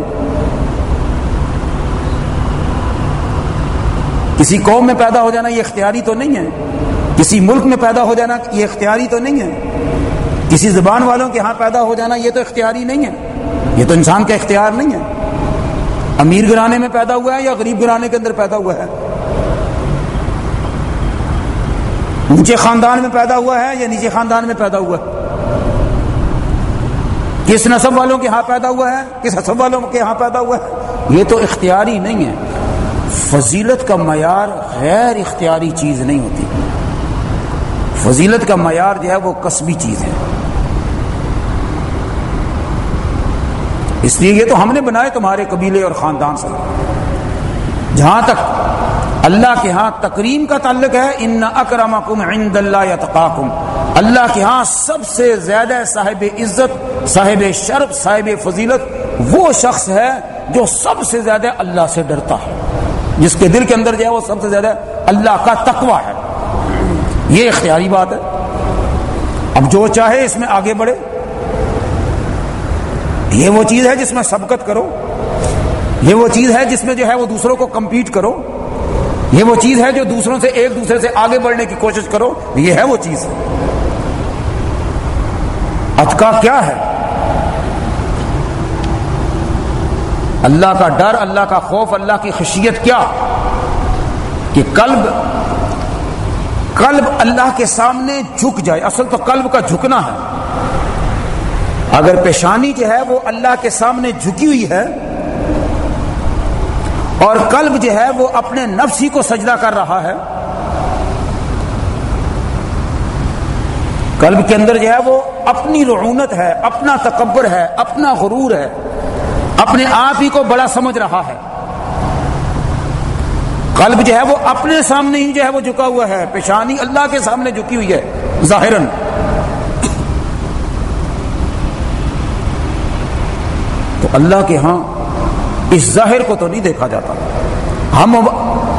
کسی قوم میں پیدا ہو جانا یہ اختیاری تو نہیں ہے۔ کسی ملک میں پیدا ہو جانا یہ اختیاری تو نہیں ہے۔ کسی زبان والوں کے ہاں پیدا ہو جانا یہ تو اختیاری نہیں ہے۔ یہ تو انسان کا اختیار نہیں ہے۔ امیر گرانے میں پیدا ہوا ہے یا غریب گرانے کے اندر پیدا ہوا ہے؟ اونچے خاندان میں پیدا ہوا ہے یا نیچے خاندان میں پیدا ہوا ہے؟ کس نصب والوں کے ہاں پیدا ہوا ہے؟ کس حسب والوں کے ہاں پیدا ہوا ہے؟ یہ تو اختیاری نہیں ہے۔ فضیلت کا معیار غیر اختیاری چیز نہیں ہوتی۔ فضیلت کا معیار جو ہے وہ قصبی چیز ہے۔ اس لیے یہ تو ہم نے بنائے تمہارے قبیلے اور خاندان سے۔ جہاں تک اللہ کے ہاں تکریم کا تعلق ہے، ان اکرمکم عند اللہ یتقاکم اللہ کے ہاں سب سے زیادہ صاحب عزت، صاحب شرف، صاحب فضیلت وہ شخص ہے جو سب سے زیادہ اللہ سے ڈرتا ہے۔ جس کے دل کے اندر جو ہے وہ سب سے زیادہ اللہ کا تقوی ہے۔ یہ اختیاری بات ہے۔ اب جو چاہے اس میں آگے بڑھے۔ یہ وہ چیز ہے جس میں سبقت کرو۔ یہ وہ چیز ہے جس میں جو ہے وہ دوسروں کو کمپیٹ کرو۔ یہ وہ چیز ہے جو دوسروں سے ایک دوسرے سے آگے بڑھنے کی کوشش کرو۔ یہ ہے وہ چیز۔ اتکا کیا ہے؟ اللہ کا ڈر، اللہ کا خوف، اللہ کی خشیت کیا؟ کہ قلب قلب اللہ کے سامنے جھک جائے۔ اصل تو قلب کا جھکنا ہے۔ اگر پیشانی جو ہے وہ اللہ کے سامنے جھکی ہوئی ہے اور قلب جو ہے وہ اپنے نفسی کو سجدہ کر رہا ہے، قلب کے اندر جو ہے وہ اپنی رعونت ہے، اپنا تکبر ہے، اپنا غرور ہے، اپنے آپ ہی کو بڑا سمجھ رہا ہے۔ قلب جو ہے وہ اپنے سامنے ہی جو ہے وہ جھکا ہوا ہے، پیشانی اللہ کے سامنے جھکی ہوئی ہے ظاہر اللہ کے ہاں اس ظاہر کو تو نہیں دیکھا جاتا۔ ہم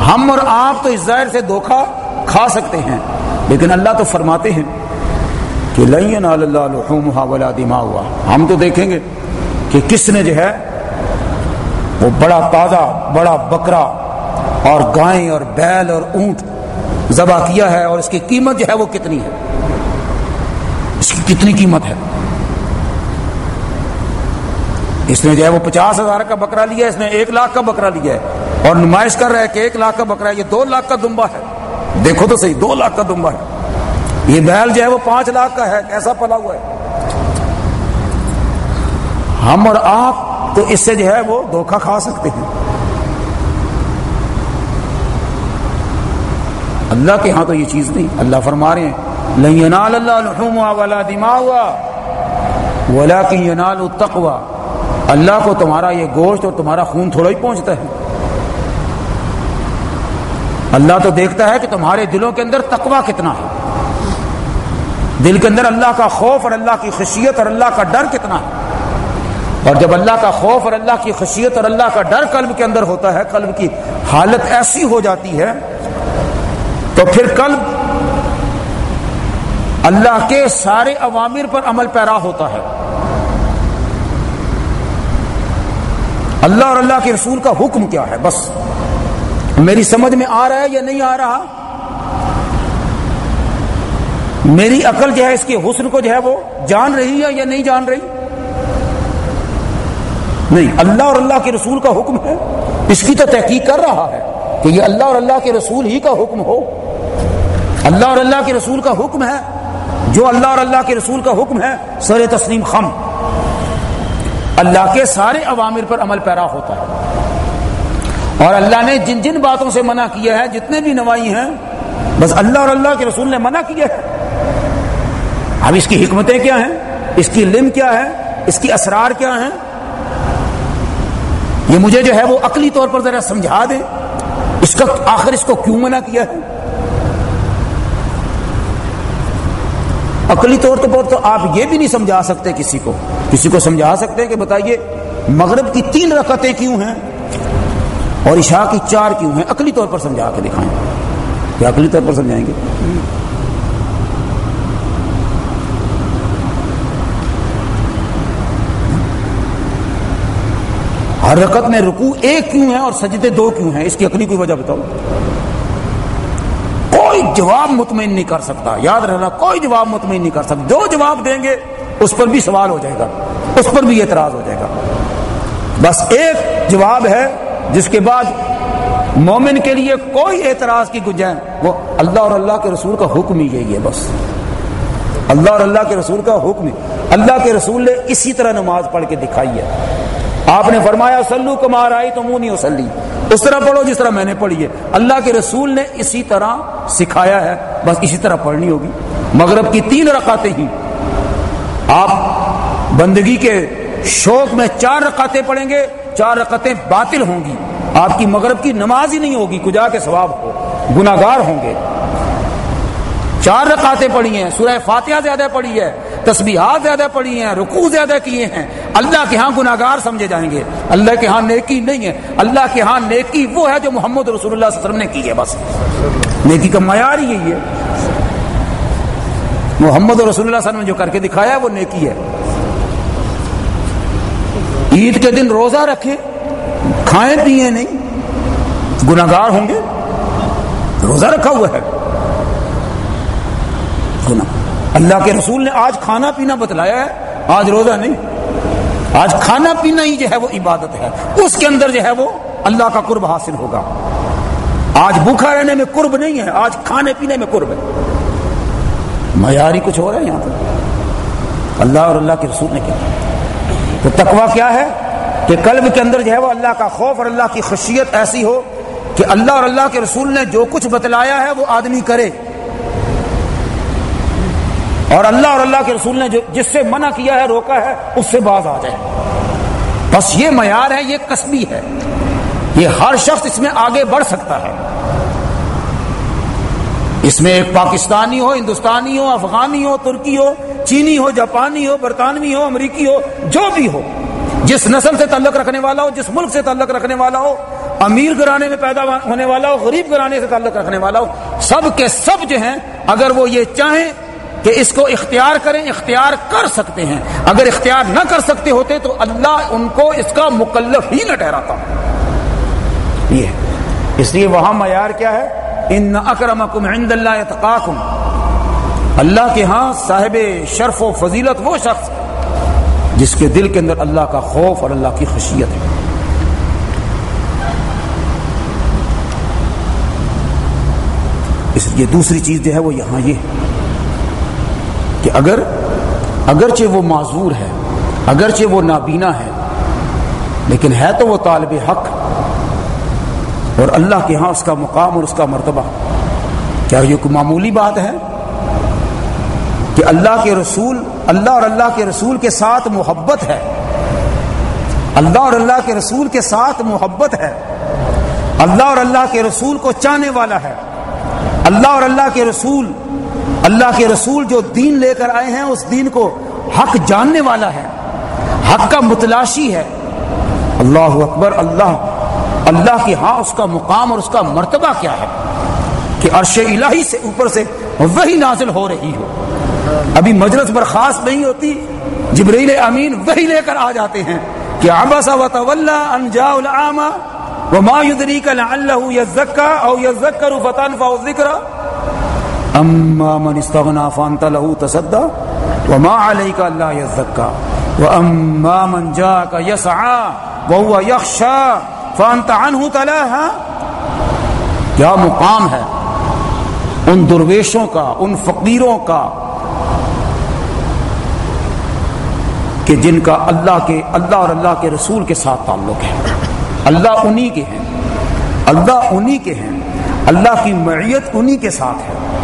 ہم اور آپ تو اس ظاہر سے دھوکھا کھا سکتے ہیں۔ لیکن اللہ تو فرماتے ہیں کہ لین اللہ ولا دما ہوا ہم تو دیکھیں گے کہ کس نے جو ہے، وہ بڑا تازہ، بڑا بکرا اور گائیں اور بیل اور اونٹ ذبح کیا ہے اور اس کی قیمت جو ہے وہ کتنی ہے؟ اس کی کتنی قیمت ہے؟ اس نے جو ہے وہ پچاس ہزار کا بکرا لیا اس نے ایک لاکھ کا بکرا لیا ہے۔ اور نمائش کر رہا ہے کہ ایک لاکھ کا بکرا یہ دو لاکھ کا دمبا ہے۔ دیکھو تو صحیح، دو لاکھ کا دمبا ہے۔ یہ بیل جو ہے وہ پانچ لاکھ کا ہے کیسا پلا ہوا ہے۔ ہم اور آپ تو اس سے جو ہے وہ دھوکھا کھا سکتے ہیں۔ اللہ کے ہاں تو یہ چیز نہیں، اللہ فرما رہے ہیں۔ لینال اللہ الحم ولا کی ینال اللہ کو تمہارا یہ گوشت اور تمہارا خون تھوڑا ہی پہنچتا ہے۔ اللہ تو دیکھتا ہے کہ تمہارے دلوں کے اندر تقوا کتنا ہے۔ دل کے اندر اللہ کا خوف اور اللہ کی خشیت اور اللہ کا ڈر کتنا ہے۔ اور جب اللہ کا خوف اور اللہ کی خشیت اور اللہ کا ڈر قلب کے اندر ہوتا ہے، قلب کی حالت ایسی ہو جاتی ہے، تو پھر قلب اللہ کے سارے عوامر پر عمل پیرا ہوتا ہے۔ اللہ اور اللہ کے رسول کا حکم کیا ہے؟ بس۔ میری سمجھ میں آ رہا ہے یا نہیں آ رہا؟ میری عقل جو ہے اس کے حسن کو جو ہے وہ جان رہی ہے یا نہیں جان رہی؟ نہیں، اللہ اور اللہ کے رسول کا حکم ہے۔ اس کی تو تحقیق کر رہا ہے کہ یہ اللہ اور اللہ کے رسول ہی کا حکم ہو۔ اللہ اور اللہ کے رسول کا حکم ہے۔ جو اللہ اور اللہ کے رسول کا حکم ہے، سر تسلیم خم۔ اللہ کے سارے عوامر پر عمل پیرا ہوتا ہے۔ اور اللہ نے جن جن باتوں سے منع کیا ہے، جتنے بھی نوائی ہیں، بس اللہ اور اللہ کے رسول نے منع کیا ہے۔ اب اس کی حکمتیں کیا ہیں؟ اس کی لم کیا ہے؟ اس کی اسرار کیا ہیں؟ یہ مجھے جو ہے وہ عقلی طور پر ذرا سمجھا دیں۔ اس کا آخر اس کو کیوں منع کیا ہے؟ عقلی طور پر تو آپ یہ بھی نہیں سمجھا سکتے کسی کو۔ کسی کو سمجھا سکتے کہ بتائیے مغرب کی تین رکعتیں کیوں ہیں اور عشاء کی چار کیوں ہیں؟ عقلی طور پر سمجھا کے دکھائیں۔ کیا عقلی طور پر سمجھائیں گے؟ ہر رکت میں رکو ایک کیوں ہے اور سجدے دو کیوں ہیں؟ اس کی اپنی کوئی وجہ بتاؤ۔ جواب مطمئن نہیں کر سکتا۔ یاد رہنا، کوئی جواب مطمئن نہیں کر سکتا۔ جو جواب دیں گے، اس پر بھی سوال ہو جائے گا۔ اس پر بھی اعتراض ہو جائے گا۔ بس ایک جواب ہے، جس کے بعد مومن کے لیے کوئی اعتراض کی گنجائش، وہ اللہ اور اللہ کے رسول کا حکم ہی یہی ہے بس۔ اللہ اور اللہ کے رسول کا حکم اللہ کے رسول نے اسی طرح نماز پڑھ کے دکھائی ہے۔ آپ نے فرمایا سلو کمار آئی تو منہ نہیں وسلی اس طرح پڑھو جس طرح میں نے پڑھی ہے۔ اللہ کے رسول نے اسی طرح سکھایا ہے۔ بس اسی طرح پڑھنی ہوگی۔ مغرب کی تین رکعتیں ہی آپ بندگی کے شوق میں چار رکعتیں پڑھیں گے۔ چار رکعتیں باطل ہوں گی۔ آپ کی مغرب کی نماز ہی نہیں ہوگی۔ کجا کے ثواب ہو؟ گناگار ہوں گے۔ چار رکعتیں پڑھی ہیں۔ سورہ فاتحہ زیادہ پڑھی ہے۔ تسبیحات زیادہ پڑھی ہیں۔ رکوع زیادہ کیے ہیں۔ اللہ کے ہاں گناگار سمجھے جائیں گے۔ اللہ کے ہاں نیکی نہیں ہے۔ اللہ کے ہاں نیکی وہ ہے جو محمد رسول اللہ صلی اللہ علیہ وسلم نے کی ہے بس۔ نیکی کا معیار ہی یہی ہے۔ محمد رسول اللہ صلی اللہ علیہ وسلم نے جو کر کے دکھایا وہ نیکی ہے۔ عید کے دن روزہ رکھے کھائیں پیئے نہیں گناگار ہوں گے۔ روزہ رکھا ہوا ہے۔ اللہ کے رسول نے آج کھانا پینا بتلایا ہے، آج روزہ نہیں۔ آج کھانا پینا ہی جو ہے وہ عبادت ہے۔ اس کے اندر جو ہے وہ اللہ کا قرب حاصل ہوگا۔ آج بھوکھا رہنے میں قرب نہیں ہے، آج کھانے پینے میں قرب ہے۔ معیاری کچھ ہو رہا ہے یہاں پر۔ اللہ اور اللہ کے رسول نے کیا۔ تو تقوا کیا ہے؟ کہ قلب کے اندر جو ہے وہ اللہ کا خوف اور اللہ کی خشیت ایسی ہو کہ اللہ اور اللہ کے رسول نے جو کچھ بتلایا ہے وہ آدمی کرے۔ اور اللہ اور اللہ کے رسول نے جو جس سے منع کیا ہے، روکا ہے، اس سے باز آ جائے۔ بس یہ معیار ہے، یہ کسبی ہے۔ یہ ہر شخص اس میں آگے بڑھ سکتا ہے۔ اس میں ایک پاکستانی ہو، ہندوستانی ہو، افغانی ہو، ترکی ہو، چینی ہو، جاپانی ہو، برطانوی ہو، امریکی ہو، جو بھی ہو۔ جس نسل سے تعلق رکھنے والا ہو، جس ملک سے تعلق رکھنے والا ہو، امیر گرانے میں پیدا ہونے والا ہو، غریب گرانے سے تعلق رکھنے والا ہو، سب کے سب جو ہیں، اگر وہ یہ چاہیں کہ اس کو اختیار کریں، اختیار کر سکتے ہیں۔ اگر اختیار نہ کر سکتے ہوتے تو اللہ ان کو اس کا مکلف ہی نہ ٹھہراتا۔ یہ اس لیے وہاں معیار کیا ہے؟ ان اکرمکم عند اللہ اتقاکم اللہ کے ہاں صاحب شرف و فضیلت وہ شخص جس کے دل کے اندر اللہ کا خوف اور اللہ کی خشیت ہے۔ اس یہ دوسری چیز جو ہے وہ یہاں یہ اگر اگرچہ وہ معذور ہے، اگرچہ وہ نابینا ہے، لیکن ہے تو وہ طالب حق اور اللہ کے ہاں اس کا مقام اور اس کا مرتبہ۔ کیا یہ کوئی معمولی بات ہے کہ اللہ کے رسول، اللہ اور اللہ کے رسول کے ساتھ محبت ہے؟ اللہ اور اللہ کے رسول کے ساتھ محبت ہے۔ اللہ اور اللہ کے رسول کو چاہنے والا ہے۔ اللہ اور اللہ کے رسول اللہ کے رسول جو دین لے کر آئے ہیں، اس دین کو حق جاننے والا ہے، حق کا متلاشی ہے۔ اللہ اکبر، اللہ اللہ کے ہاں اس کا مقام اور اس کا مرتبہ کیا ہے؟ کہ عرش الہی سے اوپر سے وہی نازل ہو رہی ہو۔ ابھی مجلس برخاست نہیں ہوتی، جبریل امین وہی لے کر آ جاتے ہیں کہ عبس و طلّہ انجا العامہ وما يدريك لعله يزكى او يذكر فتنفع الذكرى اما من استغنى فانت له تصدى وما عليك الا يزكى. واما من جاءك يسعى وهو يخشى فانت عنه تلاها. کیا مقام ہے ان درویشوں کا، ان فقیروں کا کہ جن کا اللہ کے، اللہ اور اللہ کے رسول کے ساتھ تعلق ہے؟ اللہ انہی کے ہیں۔ اللہ انہی کے ہیں۔ اللہ کی معیت انہی کے ساتھ ہے۔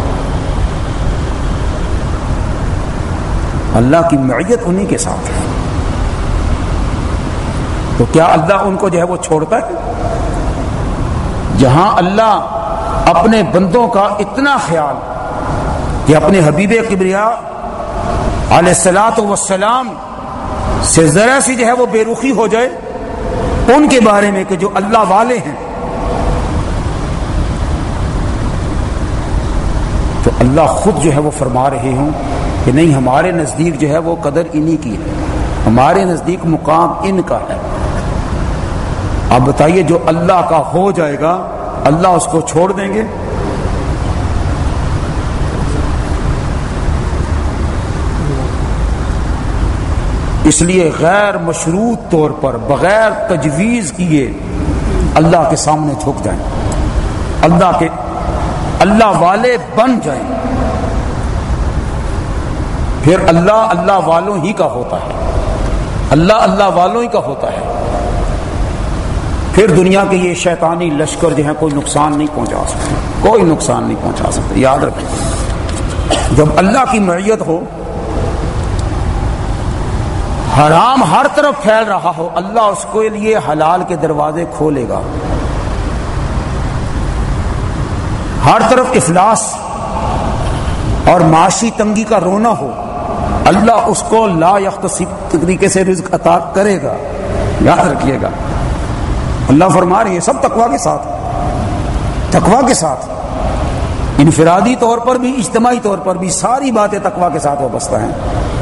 اللہ کی معیت انہی کے ساتھ ہے۔ تو کیا اللہ ان کو جو ہے وہ چھوڑتا ہے؟ جہاں اللہ اپنے بندوں کا اتنا خیال کہ اپنے حبیب کبریا علیہ السلاۃ وسلام سے ذرا سی جو ہے وہ بے رخی ہو جائے، ان کے بارے میں کہ جو اللہ والے ہیں۔ تو اللہ خود جو ہے وہ فرما رہے ہوں۔ کہ نہیں، ہمارے نزدیک جو ہے وہ قدر انہی کی ہے۔ ہمارے نزدیک مقام ان کا ہے۔ آپ بتائیے، جو اللہ کا ہو جائے گا، اللہ اس کو چھوڑ دیں گے؟ اس لیے غیر مشروط طور پر، بغیر تجویز کیے، اللہ کے سامنے جھک جائیں۔ اللہ کے، اللہ والے بن جائیں۔ پھر اللہ اللہ والوں ہی کا ہوتا ہے۔ اللہ اللہ والوں ہی کا ہوتا ہے۔ پھر دنیا کے یہ شیطانی لشکر جو ہے کوئی نقصان نہیں پہنچا سکتے۔ کوئی نقصان نہیں پہنچا سکتے۔ یاد رکھیں، جب اللہ کی معیت ہو، حرام ہر طرف پھیل رہا ہو، اللہ اس کے لیے حلال کے دروازے کھولے گا۔ ہر طرف افلاس اور معاشی تنگی کا رونا ہو۔ اللہ اس کو لا یختصب طریقے سے رزق عطا کرے گا۔ یاد رکھیے گا۔ اللہ فرما رہی ہے، سب تقوا کے ساتھ۔ تقوا کے ساتھ۔ انفرادی طور پر بھی، اجتماعی طور پر بھی ساری باتیں تقوا کے ساتھ وابستہ ہیں۔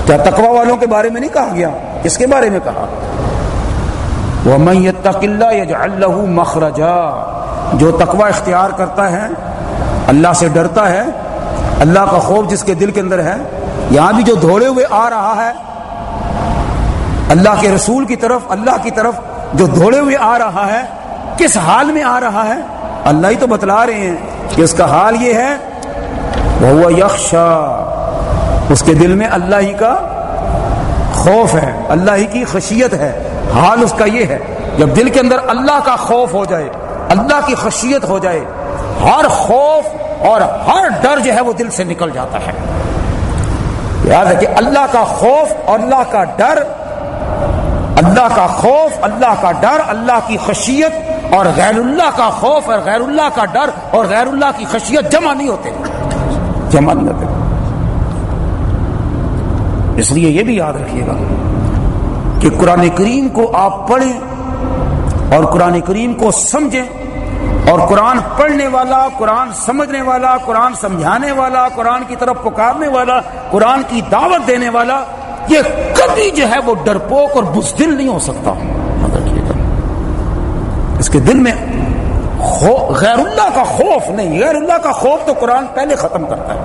کیا تقوا والوں کے بارے میں نہیں کہا گیا؟ کس کے بارے میں کہا؟ وہ میں اللہ مخرجا۔ جو تقوا اختیار کرتا ہے، اللہ سے ڈرتا ہے، اللہ کا خوف جس کے دل کے اندر ہے یہاں بھی جو دھوڑے ہوئے آ رہا ہے، اللہ کے رسول کی طرف، اللہ کی طرف جو دھوڑے ہوئے آ رہا ہے، کس حال میں آ رہا ہے؟ اللہ ہی تو بتلا رہے ہیں کہ اس کا حال یہ ہے وہ یکشا اس کے دل میں اللہ ہی کا خوف ہے، اللہ ہی کی خشیت ہے۔ حال اس کا یہ ہے، جب دل کے اندر اللہ کا خوف ہو جائے، اللہ کی خشیت ہو جائے، ہر خوف اور ہر ڈر جو ہے وہ دل سے نکل جاتا ہے۔ یاد ہے کہ اللہ کا خوف اور اللہ کا ڈر، اللہ کا خوف، اللہ کا ڈر، اللہ کی خشیت اور غیر اللہ کا خوف اور غیر اللہ کا ڈر اور غیر اللہ کی خشیت جمع نہیں ہوتے۔ جمع نہیں ہوتے۔ اس لیے یہ بھی یاد رکھیے گا کہ قرآن کریم کو آپ پڑھیں اور قرآن کریم کو سمجھیں۔ اور قرآن پڑھنے والا، قرآن سمجھنے والا، قرآن سمجھانے والا، قرآن کی طرف پکارنے والا، قرآن کی دعوت دینے والا، یہ کبھی جو ہے وہ ڈرپوک اور بزدل نہیں ہو سکتا۔ اس کے دل میں غیر اللہ کا خوف نہیں۔ غیر اللہ کا خوف تو قرآن پہلے ختم کرتا ہے۔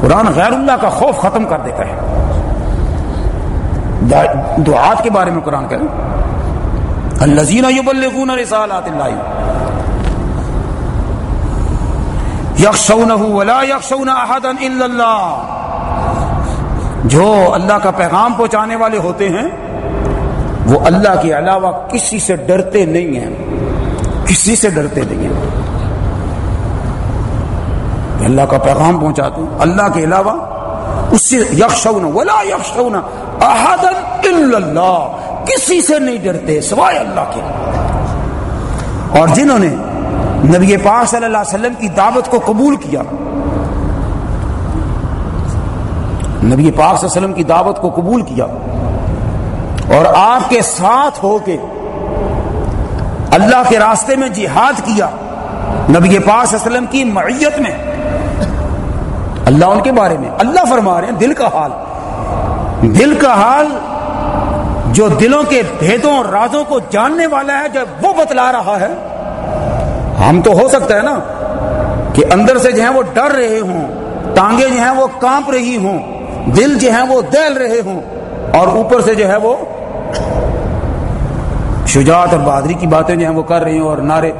قرآن غیر اللہ کا خوف ختم کر دیتا ہے۔ دعات کے بارے میں قرآن کریں الزین رسالات اللہ یکشون ولا یکشون احدا الا اللہ جو اللہ کا پیغام پہنچانے والے ہوتے ہیں، وہ اللہ کے علاوہ کسی سے ڈرتے نہیں ہیں۔ کسی سے ڈرتے نہیں ہیں۔ اللہ کا پیغام پہنچاتے ہیں اللہ کے علاوہ اس سے یکشون ولا یکشون احدا الا اللہ۔ کسی سے نہیں ڈرتے، سوائے اللہ کے۔ اور جنہوں نے نبی پاک صلی اللہ علیہ وسلم کی دعوت کو قبول کیا، نبی پاک صلی اللہ علیہ وسلم کی دعوت کو قبول کیا، اور آپ کے ساتھ ہو کے اللہ کے راستے میں جہاد کیا، نبی پاک صلی اللہ علیہ وسلم کی معیت میں۔ اللہ ان کے بارے میں، اللہ فرما رہے ہیں، دل کا حال۔ دل کا حال جو دلوں کے بھیدوں اور رازوں کو جاننے والا ہے جب وہ بتلا رہا ہے۔ ہم تو ہو سکتا ہے نا کہ اندر سے جو ہے وہ ڈر رہے ہوں، ٹانگیں جو ہیں وہ کانپ رہی ہوں، دل جو ہیں وہ دل رہے ہوں، اور اوپر سے جو ہے وہ شجاعت اور بہادری کی باتیں جو ہیں وہ کر رہی ہوں اور نعرے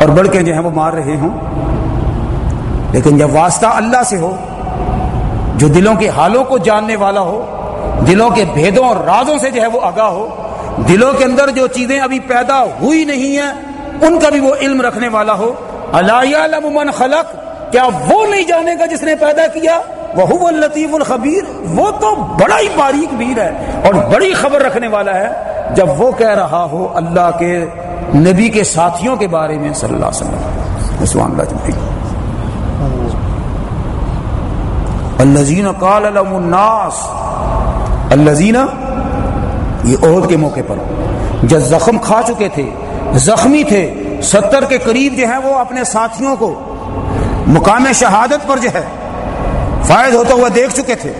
اور بڑکے جو ہیں وہ مار رہے ہوں۔ لیکن جب واسطہ اللہ سے ہو، جو دلوں کے حالوں کو جاننے والا ہو دلوں کے بھیدوں اور رازوں سے جو ہے وہ آگاہ ہو۔ دلوں کے اندر جو چیزیں ابھی پیدا ہوئی نہیں ہیں، ان کا بھی وہ علم رکھنے والا ہو۔ اللہ من خلق، کیا وہ نہیں جانے گا جس نے پیدا کیا؟ وہ لطیف الخبیر، وہ تو بڑا ہی باریک بیر ہے اور بڑی خبر رکھنے والا ہے۔ جب وہ کہہ رہا ہو اللہ کے نبی کے ساتھیوں کے بارے میں صلی اللہ علیہ وسلم۔ اللہ جی۔ کال الناس الزین یہ عہد کے موقع پر۔ جب زخم کھا چکے تھے، زخمی تھے، ستر کے قریب جو ہیں وہ اپنے ساتھیوں کو مقام شہادت پر جو ہے فائد ہوتا ہوا دیکھ چکے تھے۔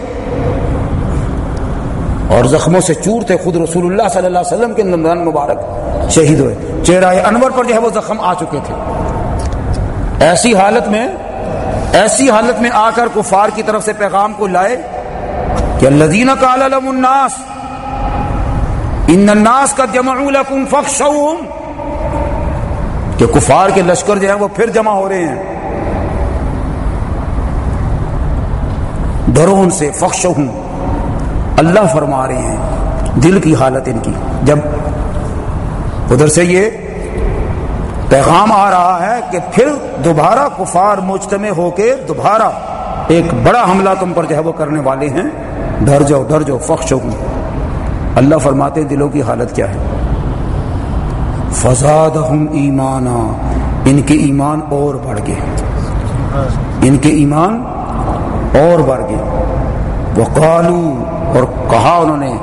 اور زخموں سے چور تھے خود رسول اللہ صلی اللہ علیہ وسلم کے نمبران مبارک شہید ہوئے۔ چہرہ انور پر جو ہے وہ زخم آ چکے تھے۔ ایسی حالت میں، ایسی حالت میں آ کر کفار کی طرف سے پیغام کو لائے۔ کہ الذین قال لهم الناس، ان الناس قد جمعوا لكم فخشوهم کہ کفار کے لشکر جو ہیں وہ پھر جمع ہو رہے ہیں۔ ڈرو ان سے فخشوهم اللہ فرما رہے ہیں، دل کی حالت ان کی۔ جب ادھر سے یہ پیغام آ رہا ہے کہ پھر دوبارہ کفار مجتمع ہو کے دوبارہ ایک بڑا حملہ تم پر جو ہے وہ کرنے والے ہیں ڈر جاؤ ڈر جاؤ فخش ہو اللہ فرماتے دلوں کی حالت کیا ہے؟ فضاد ہم ایمانا۔ ان کے ایمان اور بڑھ گئے۔ ان کے ایمان اور بڑھ گئے۔ وہ کالو اور کہا انہوں نے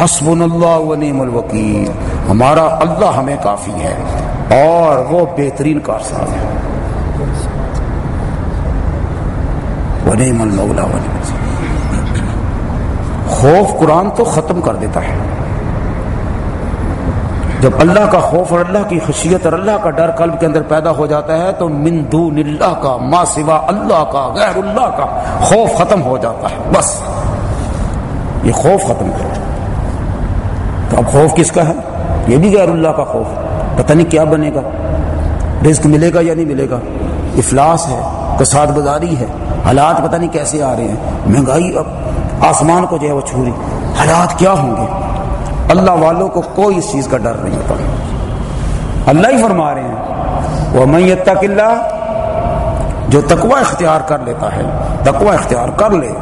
حسب اللہ و نعم الوکیل ہمارا اللہ ہمیں کافی ہے اور وہ بہترین کارساز ہے ونعم المولا ونعم خوف قرآن تو ختم کر دیتا ہے۔ جب اللہ کا خوف اور اللہ کی خشیت اور اللہ کا ڈر قلب کے اندر پیدا ہو جاتا ہے تو من دون اللہ کا، ما سوا اللہ کا، غیر اللہ کا خوف ختم ہو جاتا ہے۔ بس۔ یہ خوف ختم کر تو اب خوف کس کا ہے؟ یہ بھی غیر اللہ کا خوف پتہ نہیں کیا بنے گا۔ رزق ملے گا یا نہیں ملے گا؟ افلاس ہے کساد بازاری ہے، حالات پتہ نہیں کیسے آ رہے ہیں۔ مہنگائی اب آسمان کو جو ہے وہ چھو رہی حالات کیا ہوں گے؟ اللہ والوں کو کوئی اس چیز کا ڈر نہیں ہوتا۔ اللہ ہی فرما رہے ہیں۔ وہ میت اللہ جو تقوی اختیار کر لیتا ہے، تقوی اختیار کر لے۔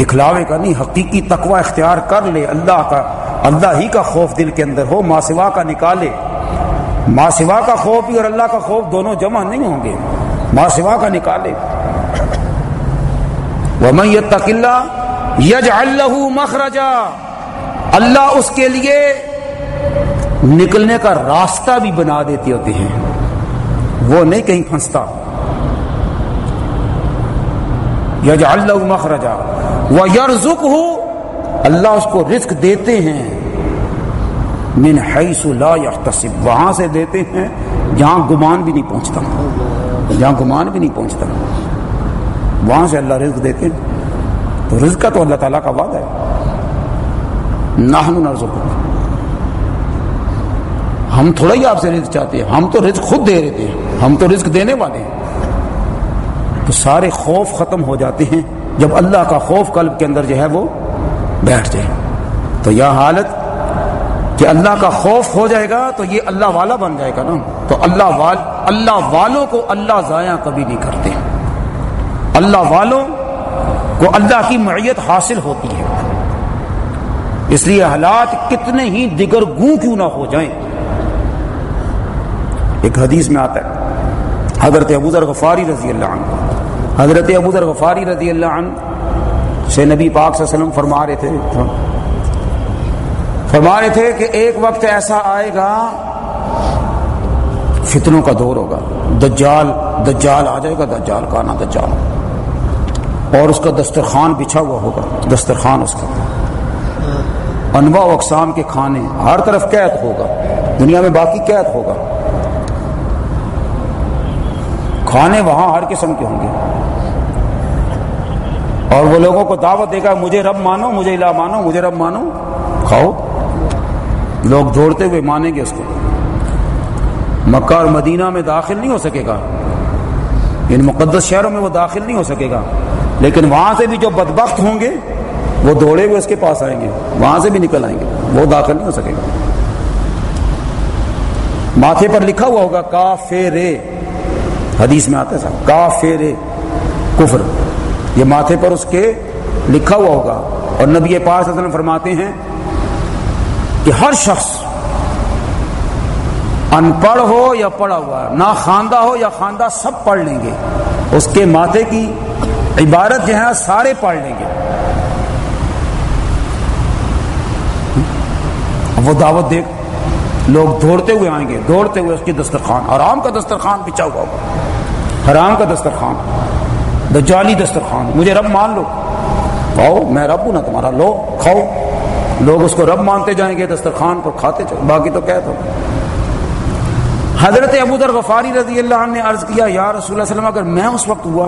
دکھلاوے کا نہیں، حقیقی تقوی اختیار کر لے۔ اللہ کا، اللہ ہی کا خوف دل کے اندر ہو ماں سوا کا نکالے۔ ماں سوا کا خوف بھی اور اللہ کا خوف دونوں جمع نہیں ہوں گے۔ ماں سوا کا نکالے۔ وہ یہ تقلّہ یج اللہ مخرجا اللہ اس کے لیے نکلنے کا راستہ بھی بنا دیتے ہوتے ہیں۔ وہ نہیں کہیں پھنستا۔ یج اللہ مخرجا وہ یرزک ہو اللہ اس کو رزق دیتے ہیں۔ من حیث لا یحتسب وہاں سے دیتے ہیں جہاں گمان بھی نہیں پہنچتا۔ جہاں گمان بھی نہیں پہنچتا۔ وہاں سے اللہ رزق دیتے ہیں۔ تو رزق کا تو اللہ تعالیٰ کا وعدہ ہے۔ نحن نرزقکم۔ ہم تھوڑا ہی آپ سے رزق چاہتے ہیں۔ ہم تو رزق خود دے رہے ہیں۔ ہم تو رزق دینے والے ہیں۔ تو سارے خوف ختم ہو جاتے ہیں۔ جب اللہ کا خوف قلب کے اندر جو ہے وہ بیٹھ جائے۔ تو یہ حالت کہ اللہ کا خوف ہو جائے گا تو یہ اللہ والا بن جائے گا نا۔ تو اللہ وال اللہ والوں کو اللہ ضائع کبھی نہیں کرتے۔ اللہ والوں کو اللہ کی معیت حاصل ہوتی ہے۔ اس لیے حالات کتنے ہی دیگر گوں کیوں نہ ہو جائیں۔ ایک حدیث میں آتا ہے، حضرت ابوذر غفاری رضی اللہ عنہ، حضرت ابوذر غفاری رضی اللہ عنہ سے نبی پاک صلی اللہ علیہ وسلم فرما رہے تھے۔ فرما رہے تھے کہ ایک وقت ایسا آئے گا، فتنوں کا دور ہوگا۔ دجال دجال آ جائے گا، دجال کا نا دجال۔ اور اس کا دسترخوان بچھا ہوا ہوگا، دسترخوان اس کا۔ انواع و اقسام کے کھانے، ہر طرف قید ہوگا، دنیا میں باقی قید ہوگا۔ کھانے وہاں ہر قسم کے ہوں گے۔ اور وہ لوگوں کو دعوت دے گا، مجھے رب مانو، مجھے الہ مانو، مجھے رب مانو، کھاؤ۔ لوگ دوڑتے ہوئے مانیں گے اس کو۔ مکہ اور مدینہ میں داخل نہیں ہو سکے گا۔ ان مقدس شہروں میں وہ داخل نہیں ہو سکے گا۔ لیکن وہاں سے بھی جو بدبخت ہوں گے، وہ دوڑے ہوئے اس کے پاس آئیں گے۔ وہاں سے بھی نکل آئیں گے۔ وہ داخل نہیں ہو سکے گا ماتھے پر لکھا ہوا ہوگا کا فیرے حدیث میں آتا ہے صاحب کا فیرے کفر۔ یہ ماتھے پر اس کے لکھا ہوا ہوگا۔ اور نبی پاس وسلم فرماتے ہیں کہ ہر شخص ان پڑھ ہو یا پڑھا ہوا نہ خواندہ ہو یا خواندہ، سب پڑھ لیں گے۔ اس کے ماتھے کی عبارت جو ہے سارے پڑھ لیں گے۔ وہ دعوت دیکھ لوگ دوڑتے ہوئے آئیں گے، دوڑتے ہوئے اس کی دسترخوان، حرام کا دسترخوان بچا ہوا ہوگا۔ حرام کا دسترخوان، دجالی دسترخوان، مجھے رب مان لو۔ کھاؤ، میں رب ہوں نا تمہارا، لو، کھاؤ۔ لوگ اس کو رب مانتے جائیں گے، دسترخوان پر کھاتے چلو باقی تو کہتا حضرت ابو در غفاری رضی اللہ عنہ نے عرض کیا، یا رسول اللہ علیہ وسلم، اگر میں اس وقت ہوا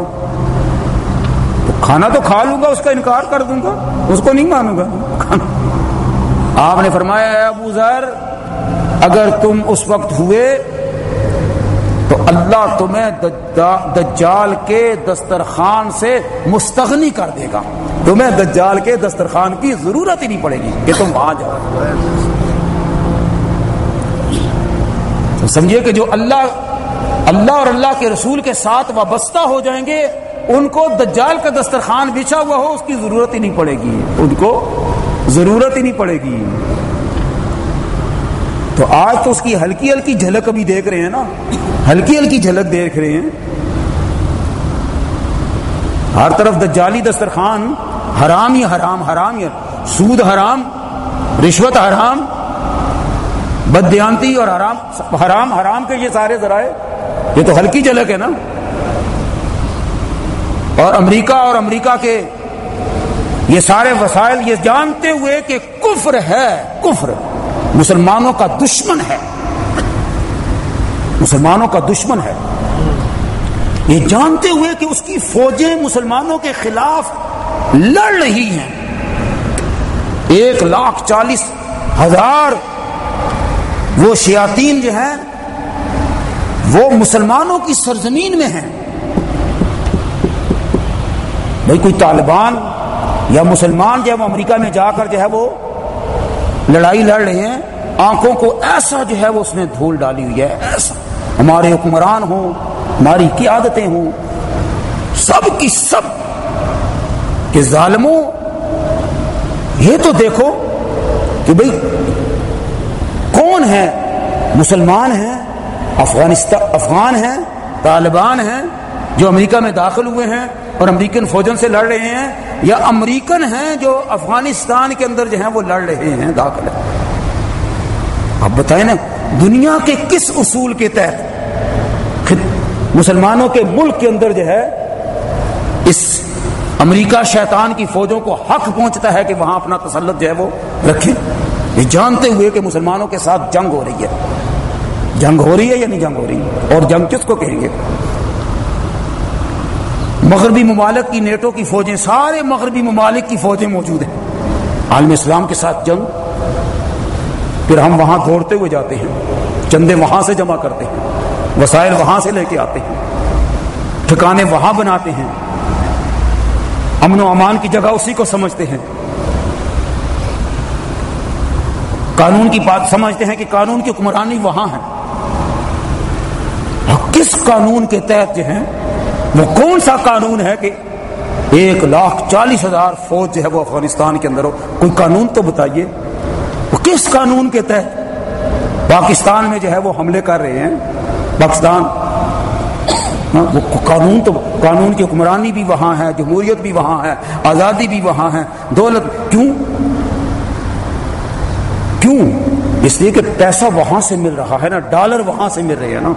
کھانا تو کھا لوں گا، اس کا انکار کر دوں گا، اس کو نہیں مانوں گا۔ آپ نے فرمایا ابو ذر، اگر تم اس وقت ہوئے تو اللہ تمہیں دجال کے دسترخوان سے مستغنی کر دے گا۔ تمہیں دجال کے دسترخوان کی ضرورت ہی نہیں پڑے گی کہ تم وہاں جاؤ۔ سمجھیے کہ جو اللہ اللہ اور اللہ کے رسول کے ساتھ وابستہ ہو جائیں گے ان کو دجال کا دسترخوان بچھا ہوا ہو، اس کی ضرورت ہی نہیں پڑے گی۔ ان کو ضرورت ہی نہیں پڑے گی۔ تو آج تو اس کی ہلکی ہلکی جھلک ابھی دیکھ رہے ہیں نا۔ ہلکی ہلکی جھلک دیکھ رہے ہیں۔ ہر طرف دجالی دسترخوان، حرام ہی حرام حرام ہی۔ سود حرام، رشوت حرام بدیانتی اور حرام حرام حرام کے یہ سارے ذرائع، یہ تو ہلکی جھلک ہے نا۔ اور امریکہ اور امریکہ کے یہ سارے وسائل یہ جانتے ہوئے کہ کفر ہے، کفر۔ مسلمانوں کا دشمن ہے۔ مسلمانوں کا دشمن ہے۔ یہ جانتے ہوئے کہ اس کی فوجیں مسلمانوں کے خلاف لڑ رہی ہیں۔ ایک لاکھ چالیس ہزار وہ شیاتین جو ہیں، وہ مسلمانوں کی سرزمین میں ہیں۔ بھائی کوئی طالبان یا مسلمان جو ہے وہ امریکہ میں جا کر جو ہے وہ لڑائی لڑ رہے ہیں، آنکھوں کو ایسا جو ہے وہ اس نے دھول ڈالی ہوئی ہے، ایسا۔ ہمارے حکمران ہوں، ہماری قیادتیں ہوں، سب کی سب کہ ظالموں، یہ تو دیکھو کہ بھئی کون ہے؟ مسلمان ہیں افغانستان افغان ہیں، طالبان ہیں جو امریکہ میں داخل ہوئے ہیں اور امریکن فوجن سے لڑ رہے ہیں یا امریکن ہیں جو افغانستان کے اندر جو ہیں وہ لڑ رہے ہیں؟ داخل ہیں اب بتائیں نا، دنیا کے کس اصول کے تحت مسلمانوں کے ملک کے اندر جو ہے، اس امریکہ شیطان کی فوجوں کو حق پہنچتا ہے کہ وہاں اپنا تسلط جو ہے وہ رکھیں یہ جانتے ہوئے کہ مسلمانوں کے ساتھ جنگ ہو رہی ہے۔ جنگ ہو رہی ہے یا نہیں جنگ ہو رہی؟ ہے اور جنگ کس کو کہیں گے؟ مغربی ممالک کی نیٹو کی فوجیں، سارے مغربی ممالک کی فوجیں موجود ہیں۔ عالم اسلام کے ساتھ جنگ، پھر ہم وہاں دوڑتے ہوئے جاتے ہیں۔ چندے وہاں سے جمع کرتے ہیں، وسائل وہاں سے لے کے آتے ہیں۔ ٹھکانے وہاں بناتے ہیں۔ امن و امان کی جگہ اسی کو سمجھتے ہیں۔ قانون کی بات سمجھتے ہیں کہ قانون کی حکمرانی وہاں ہے۔ کس قانون کے تحت جو ہے وہ کون سا قانون ہے کہ ایک لاکھ چالیس ہزار فوج جو ہے وہ افغانستان کے اندر ہو؟ کوئی قانون تو بتائیے۔ وہ کس قانون کے تحت پاکستان میں جو ہے وہ حملے کر رہے ہیں؟ پاکستان۔ ہاں، وہ قانون تو قانون کی حکمرانی بھی وہاں ہے، جمہوریت بھی وہاں ہے، آزادی بھی وہاں ہے۔ دولت کیوں؟ کیوں؟ اس لیے کہ پیسہ وہاں سے مل رہا ہے نا، ڈالر وہاں سے مل رہے ہیں نا۔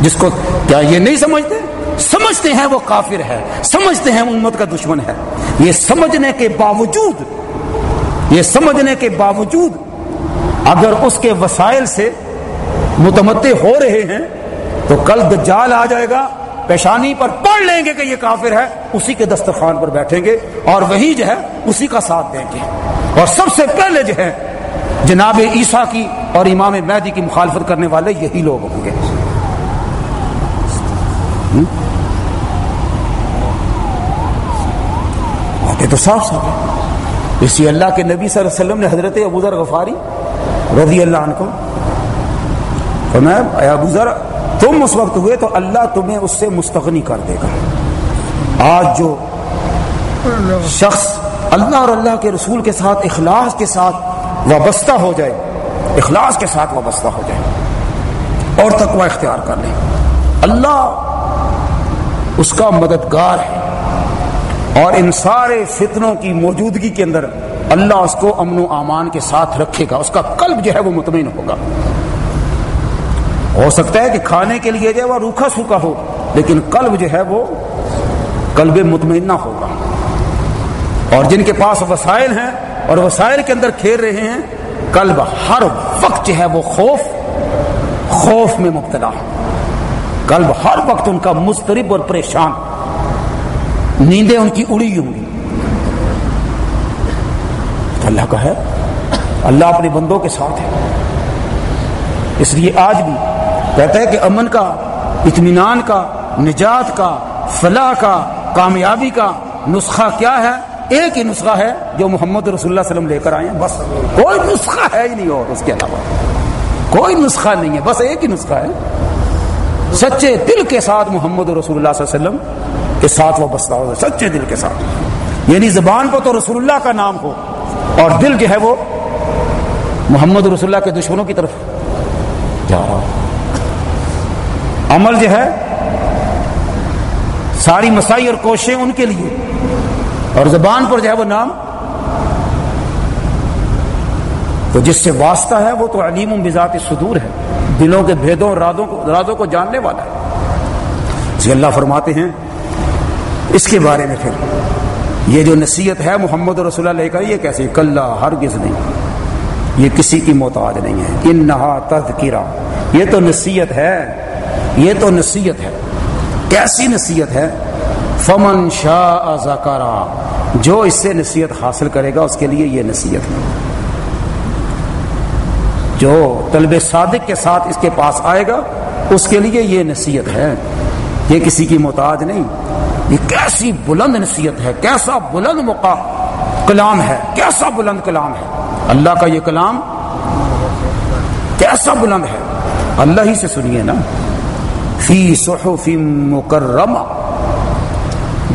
جس کو کیا یہ نہیں سمجھتے؟ سمجھتے ہیں وہ کافر ہے، سمجھتے ہیں امت کا دشمن ہے۔ یہ سمجھنے کے باوجود، یہ سمجھنے کے باوجود اگر اس کے وسائل سے متمدع ہو رہے ہیں، تو کل دجال آ جائے گا، پیشانی پر پڑھ لیں گے کہ یہ کافر ہے، اسی کے دسترخوان پر بیٹھیں گے اور وہی جو ہے، اسی کا ساتھ دیں گے۔ اور سب سے پہلے جو ہے، جناب عیسیٰ کی اور امام مہدی کی مخالفت کرنے والے یہی لوگ ہوں گے۔ تو صاف صاف ہے اسی اللہ کے نبی صلی اللہ علیہ وسلم نے حضرت ابو ذر غفاری رضی اللہ عنہ کو فرمایا ابو ذر، تم اس وقت ہوئے تو اللہ تمہیں اس سے مستغنی کر دے گا۔ آج جو شخص اللہ اور اللہ کے رسول کے ساتھ، اخلاص کے ساتھ وابستہ ہو جائے، اخلاص کے ساتھ وابستہ ہو جائے، اور تقوی اختیار کر لے۔ اللہ اس کا مددگار ہے۔ اور ان سارے فتنوں کی موجودگی کے اندر اللہ اس کو امن و امان کے ساتھ رکھے گا، اس کا قلب جو ہے وہ مطمئن ہوگا۔ ہو سکتا ہے کہ کھانے کے لیے جو ہے وہ روکھا سوکھا ہو، لیکن قلب جو ہے وہ قلب مطمئنہ ہوگا۔ اور جن کے پاس وسائل ہیں اور وسائل کے اندر کھیر رہے ہیں، قلب ہر وقت جو ہے وہ خوف خوف میں مبتلا۔ قلب ہر وقت ان کا مسترب اور پریشان۔ نیندیں ان کی اڑی ہوں گی تو اللہ کا ہے۔ اللہ اپنے بندوں کے ساتھ ہے۔ اس لیے آج بھی کہتا ہے کہ امن کا، اطمینان کا، نجات کا، فلاح کا، کامیابی کا نسخہ کیا ہے؟ ایک ہی نسخہ ہے جو محمد رسول اللہ علیہ وسلم لے کر آئے ہیں۔ بس کوئی نسخہ ہے ہی نہیں اور اس کے علاوہ۔ کوئی نسخہ نہیں ہے، بس ایک ہی نسخہ ہے۔ سچے دل کے ساتھ محمد رسول اللہ صلی اللہ علیہ وسلم کے ساتھ وابستہ ہو، سچے دل کے ساتھ۔ یعنی زبان پر تو رسول اللہ کا نام ہو اور دل جو ہے وہ محمد رسول اللہ کے دشمنوں کی طرف۔ جا رہا عمل جو ہے، ساری مسائی اور کوششیں ان کے لیے۔ اور زبان پر جو ہے وہ نام۔ تو جس سے واسطہ ہے، وہ تو علیم بذات صدور ہے۔ دلوں کے بھیدوں اور رازوں کو رازوں کو جاننے والا ہے۔ جی اللہ فرماتے ہیں اس کے بارے میں پھر یہ جو نصیحت ہے محمد رسول اللہ لے کر یہ کیسے کل ہرگز نہیں۔ یہ کسی کی محتاج نہیں ہے۔ ان نہا تذکرہ۔ یہ تو نصیحت ہے۔ یہ تو نصیحت ہے۔ کیسی نصیحت ہے؟ فمن شاہ ذکارا جو اس سے نصیحت حاصل کرے گا، اس کے لیے یہ نصیحت ہے۔ جو طلب صادق کے ساتھ اس کے پاس آئے گا، اس کے لیے یہ نصیحت ہے۔ یہ کسی کی محتاج نہیں۔ یہ کیسی بلند نصیحت ہے، کیسا بلند موقع کلام ہے، کیسا بلند کلام ہے۔ اللہ کا یہ کلام کیسا بلند ہے۔ اللہ ہی سے سنیے نا۔ فی صحف مکرمہ۔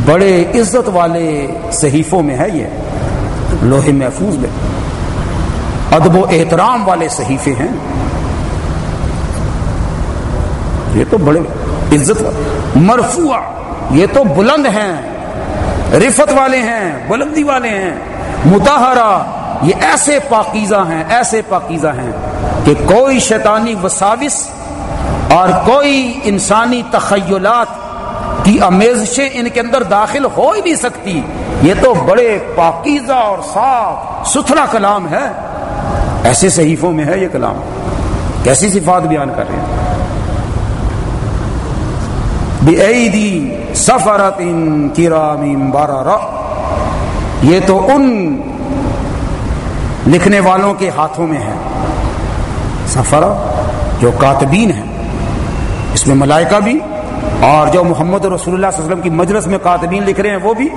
بڑے عزت والے صحیفوں میں ہے یہ، لوہے محفوظ میں۔ ادب و احترام والے صحیفے ہیں۔ یہ تو بڑے عزت والے۔ مرفوع یہ تو بلند ہیں، رفت والے ہیں، بلندی والے ہیں متحرہ یہ ایسے پاکیزہ ہیں، ایسے پاکیزہ ہیں کہ کوئی شیطانی وساوس اور کوئی انسانی تخیلات کی امیزشیں ان کے اندر داخل ہو ہی نہیں سکتی۔ یہ تو بڑے پاکیزہ اور صاف، ستھرا کلام ہے۔ ایسے صحیفوں میں ہے یہ کلام۔ کیسی صفات بیان کر رہے ہیں؟ سفرت کرام بارہ یہ تو ان لکھنے والوں کے ہاتھوں میں ہے۔ سفرا جو کاتبین ہیں۔ اس میں ملائکہ بھی اور جو محمد رسول اللہ صلی اللہ علیہ وسلم کی مجلس میں کاتبین لکھ رہے ہیں وہ بھی۔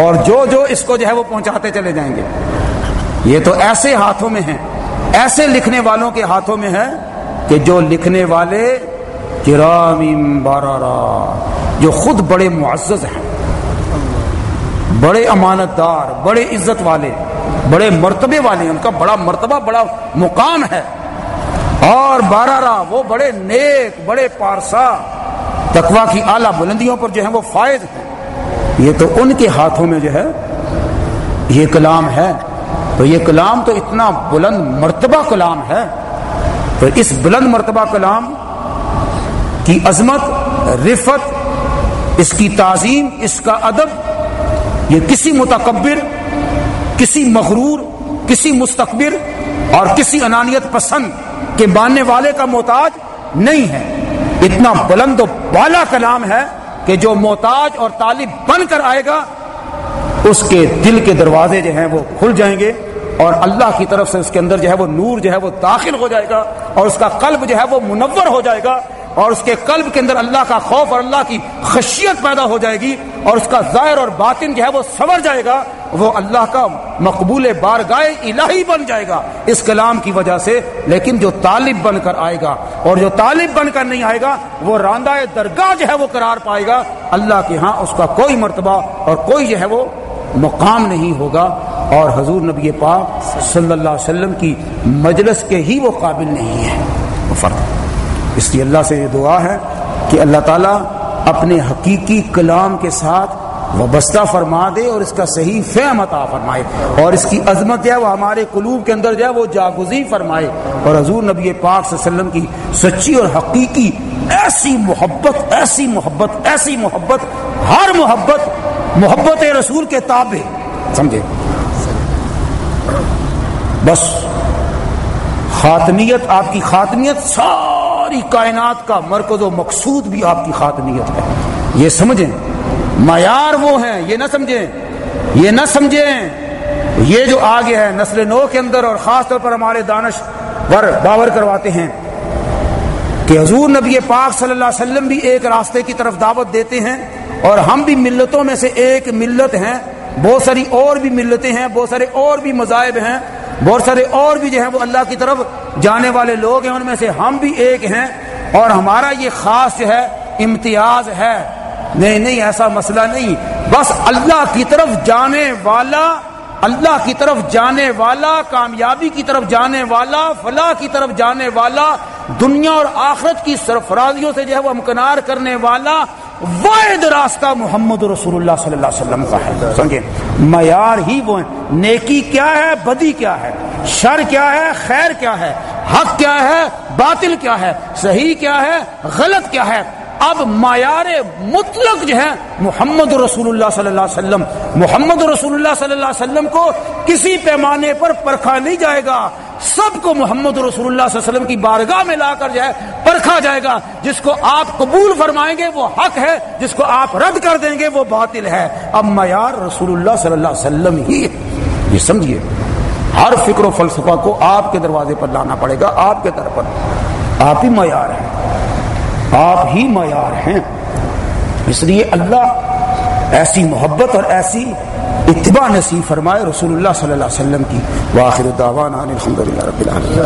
اور جو جو اس کو جو ہے وہ پہنچاتے چلے جائیں گے۔ یہ تو ایسے ہاتھوں میں ہیں۔ ایسے لکھنے والوں کے ہاتھوں میں ہے کہ جو لکھنے والے کرام بارارا جو خود بڑے معزز ہیں، بڑے امانت دار بڑے عزت والے، بڑے مرتبے والے ان کا بڑا مرتبہ، بڑا مقام ہے۔ اور بارہ راہ وہ بڑے نیک، بڑے پارسا تقوا کی اعلیٰ بلندیوں پر جو ہے وہ فائد ہیں۔ یہ تو ان کے ہاتھوں میں جو ہے، یہ کلام ہے۔ تو یہ کلام تو اتنا بلند مرتبہ کلام ہے۔ تو اس بلند مرتبہ کلام کی عظمت، رفت اس کی تعظیم، اس کا ادب، یہ کسی متکبر، کسی مغرور، کسی مستقبر اور کسی انانیت پسند کے ماننے والے کا محتاج نہیں ہے۔ اتنا بلند و بالا کلام ہے کہ جو محتاج اور طالب بن کر آئے گا، اس کے دل کے دروازے جو ہیں وہ کھل جائیں گے اور اللہ کی طرف سے اس کے اندر جو ہے وہ نور جو ہے وہ داخل ہو جائے گا اور اس کا قلب جو ہے وہ منور ہو جائے گا۔ اور اس کے قلب کے اندر اللہ کا خوف اور اللہ کی خشیت پیدا ہو جائے گی اور اس کا ظاہر اور باطن جو ہے وہ سنور جائے گا، وہ اللہ کا مقبول بارگاہ الہی بن جائے گا اس کلام کی وجہ سے۔ لیکن جو طالب بن کر آئے گا اور جو طالب بن کر نہیں آئے گا، وہ راندہ درگاہ جو ہے وہ قرار پائے گا۔ اللہ کے ہاں اس کا کوئی مرتبہ اور کوئی جو ہے وہ مقام نہیں ہوگا۔ اور حضور نبی پاک صلی اللہ علیہ وسلم کی مجلس کے ہی وہ قابل نہیں ہے۔ فرق۔ اس لیے اللہ سے یہ دعا ہے کہ اللہ تعالیٰ اپنے حقیقی کلام کے ساتھ وابستہ فرما دے اور اس کا صحیح فہم عطا فرمائے اور اس کی عظمت ہے وہ ہمارے قلوب کے اندر جو ہے وہ جاگزی فرمائے اور حضور نبی پاک صلی اللہ علیہ وسلم کی سچی اور حقیقی ایسی محبت ایسی محبت ایسی محبت، ہر محبت محبت رسول کے تابع، سمجھے؟ بس خاتمیت، آپ کی خاتمیت سب ساری کائنات کا مرکز و مقصود بھی آپ کی خاتمیت ہے۔ یہ سمجھیں۔ معیار وہ ہیں، یہ نہ سمجھیں۔ یہ نہ سمجھیں۔ یہ جو آگے ہے، نسل نو کے اندر اور خاص طور پر ہمارے دانش ور باور کرواتے ہیں کہ حضور نبی پاک صلی اللہ علیہ وسلم بھی ایک راستے کی طرف دعوت دیتے ہیں اور ہم بھی ملتوں میں سے ایک ملت ہیں۔ بہت ساری اور بھی ملتیں ہیں، بہت سارے اور بھی مذاہب ہیں۔ بہت سارے اور بھی جو ہیں وہ اللہ کی طرف جانے والے لوگ ہیں، ان میں سے ہم بھی ایک ہیں۔ اور ہمارا یہ خاص جو ہے، امتیاز ہے۔ نہیں نہیں، ایسا مسئلہ نہیں۔ بس اللہ کی طرف جانے والا، اللہ کی طرف جانے والا، کامیابی کی طرف جانے والا، فلاح کی طرف جانے والا، دنیا اور آخرت کی سرفرازیوں سے جو ہے وہ امکنار کرنے والا واحد راستہ محمد رسول اللہ صلی اللہ علیہ وسلم کا ہے۔ سمجھے؟ معیار ہی وہ ہیں۔ نیکی کیا ہے؟ بدی کیا ہے؟ شر کیا ہے؟ خیر کیا ہے؟ حق کیا ہے؟ باطل کیا ہے؟ صحیح کیا ہے؟ غلط کیا ہے؟ اب معیار مطلق جو ہے، محمد رسول اللہ صلی اللہ علیہ وسلم، محمد رسول اللہ صلی اللہ علیہ وسلم کو کسی پیمانے پر پرکھا نہیں جائے گا۔ سب کو محمد رسول اللہ صلی اللہ علیہ وسلم کی بارگاہ میں لا کر جائے پرکھا جائے گا۔ جس کو آپ قبول فرمائیں گے، وہ حق ہے۔ جس کو آپ رد کر دیں گے، وہ باطل ہے۔ اب معیار رسول اللہ صلی اللہ علیہ وسلم ہی یہ سمجھیے، ہر فکر و فلسفہ کو آپ کے دروازے پر لانا پڑے گا، آپ کے در پر۔ آپ ہی معیار ہیں۔ آپ ہی معیار ہیں۔ اس لیے اللہ ایسی محبت اور ایسی اتباع نصیب فرمائے رسول اللہ صلی اللہ علیہ وسلم کی۔ واخر دعوانا الحمدللہ رب العالمین۔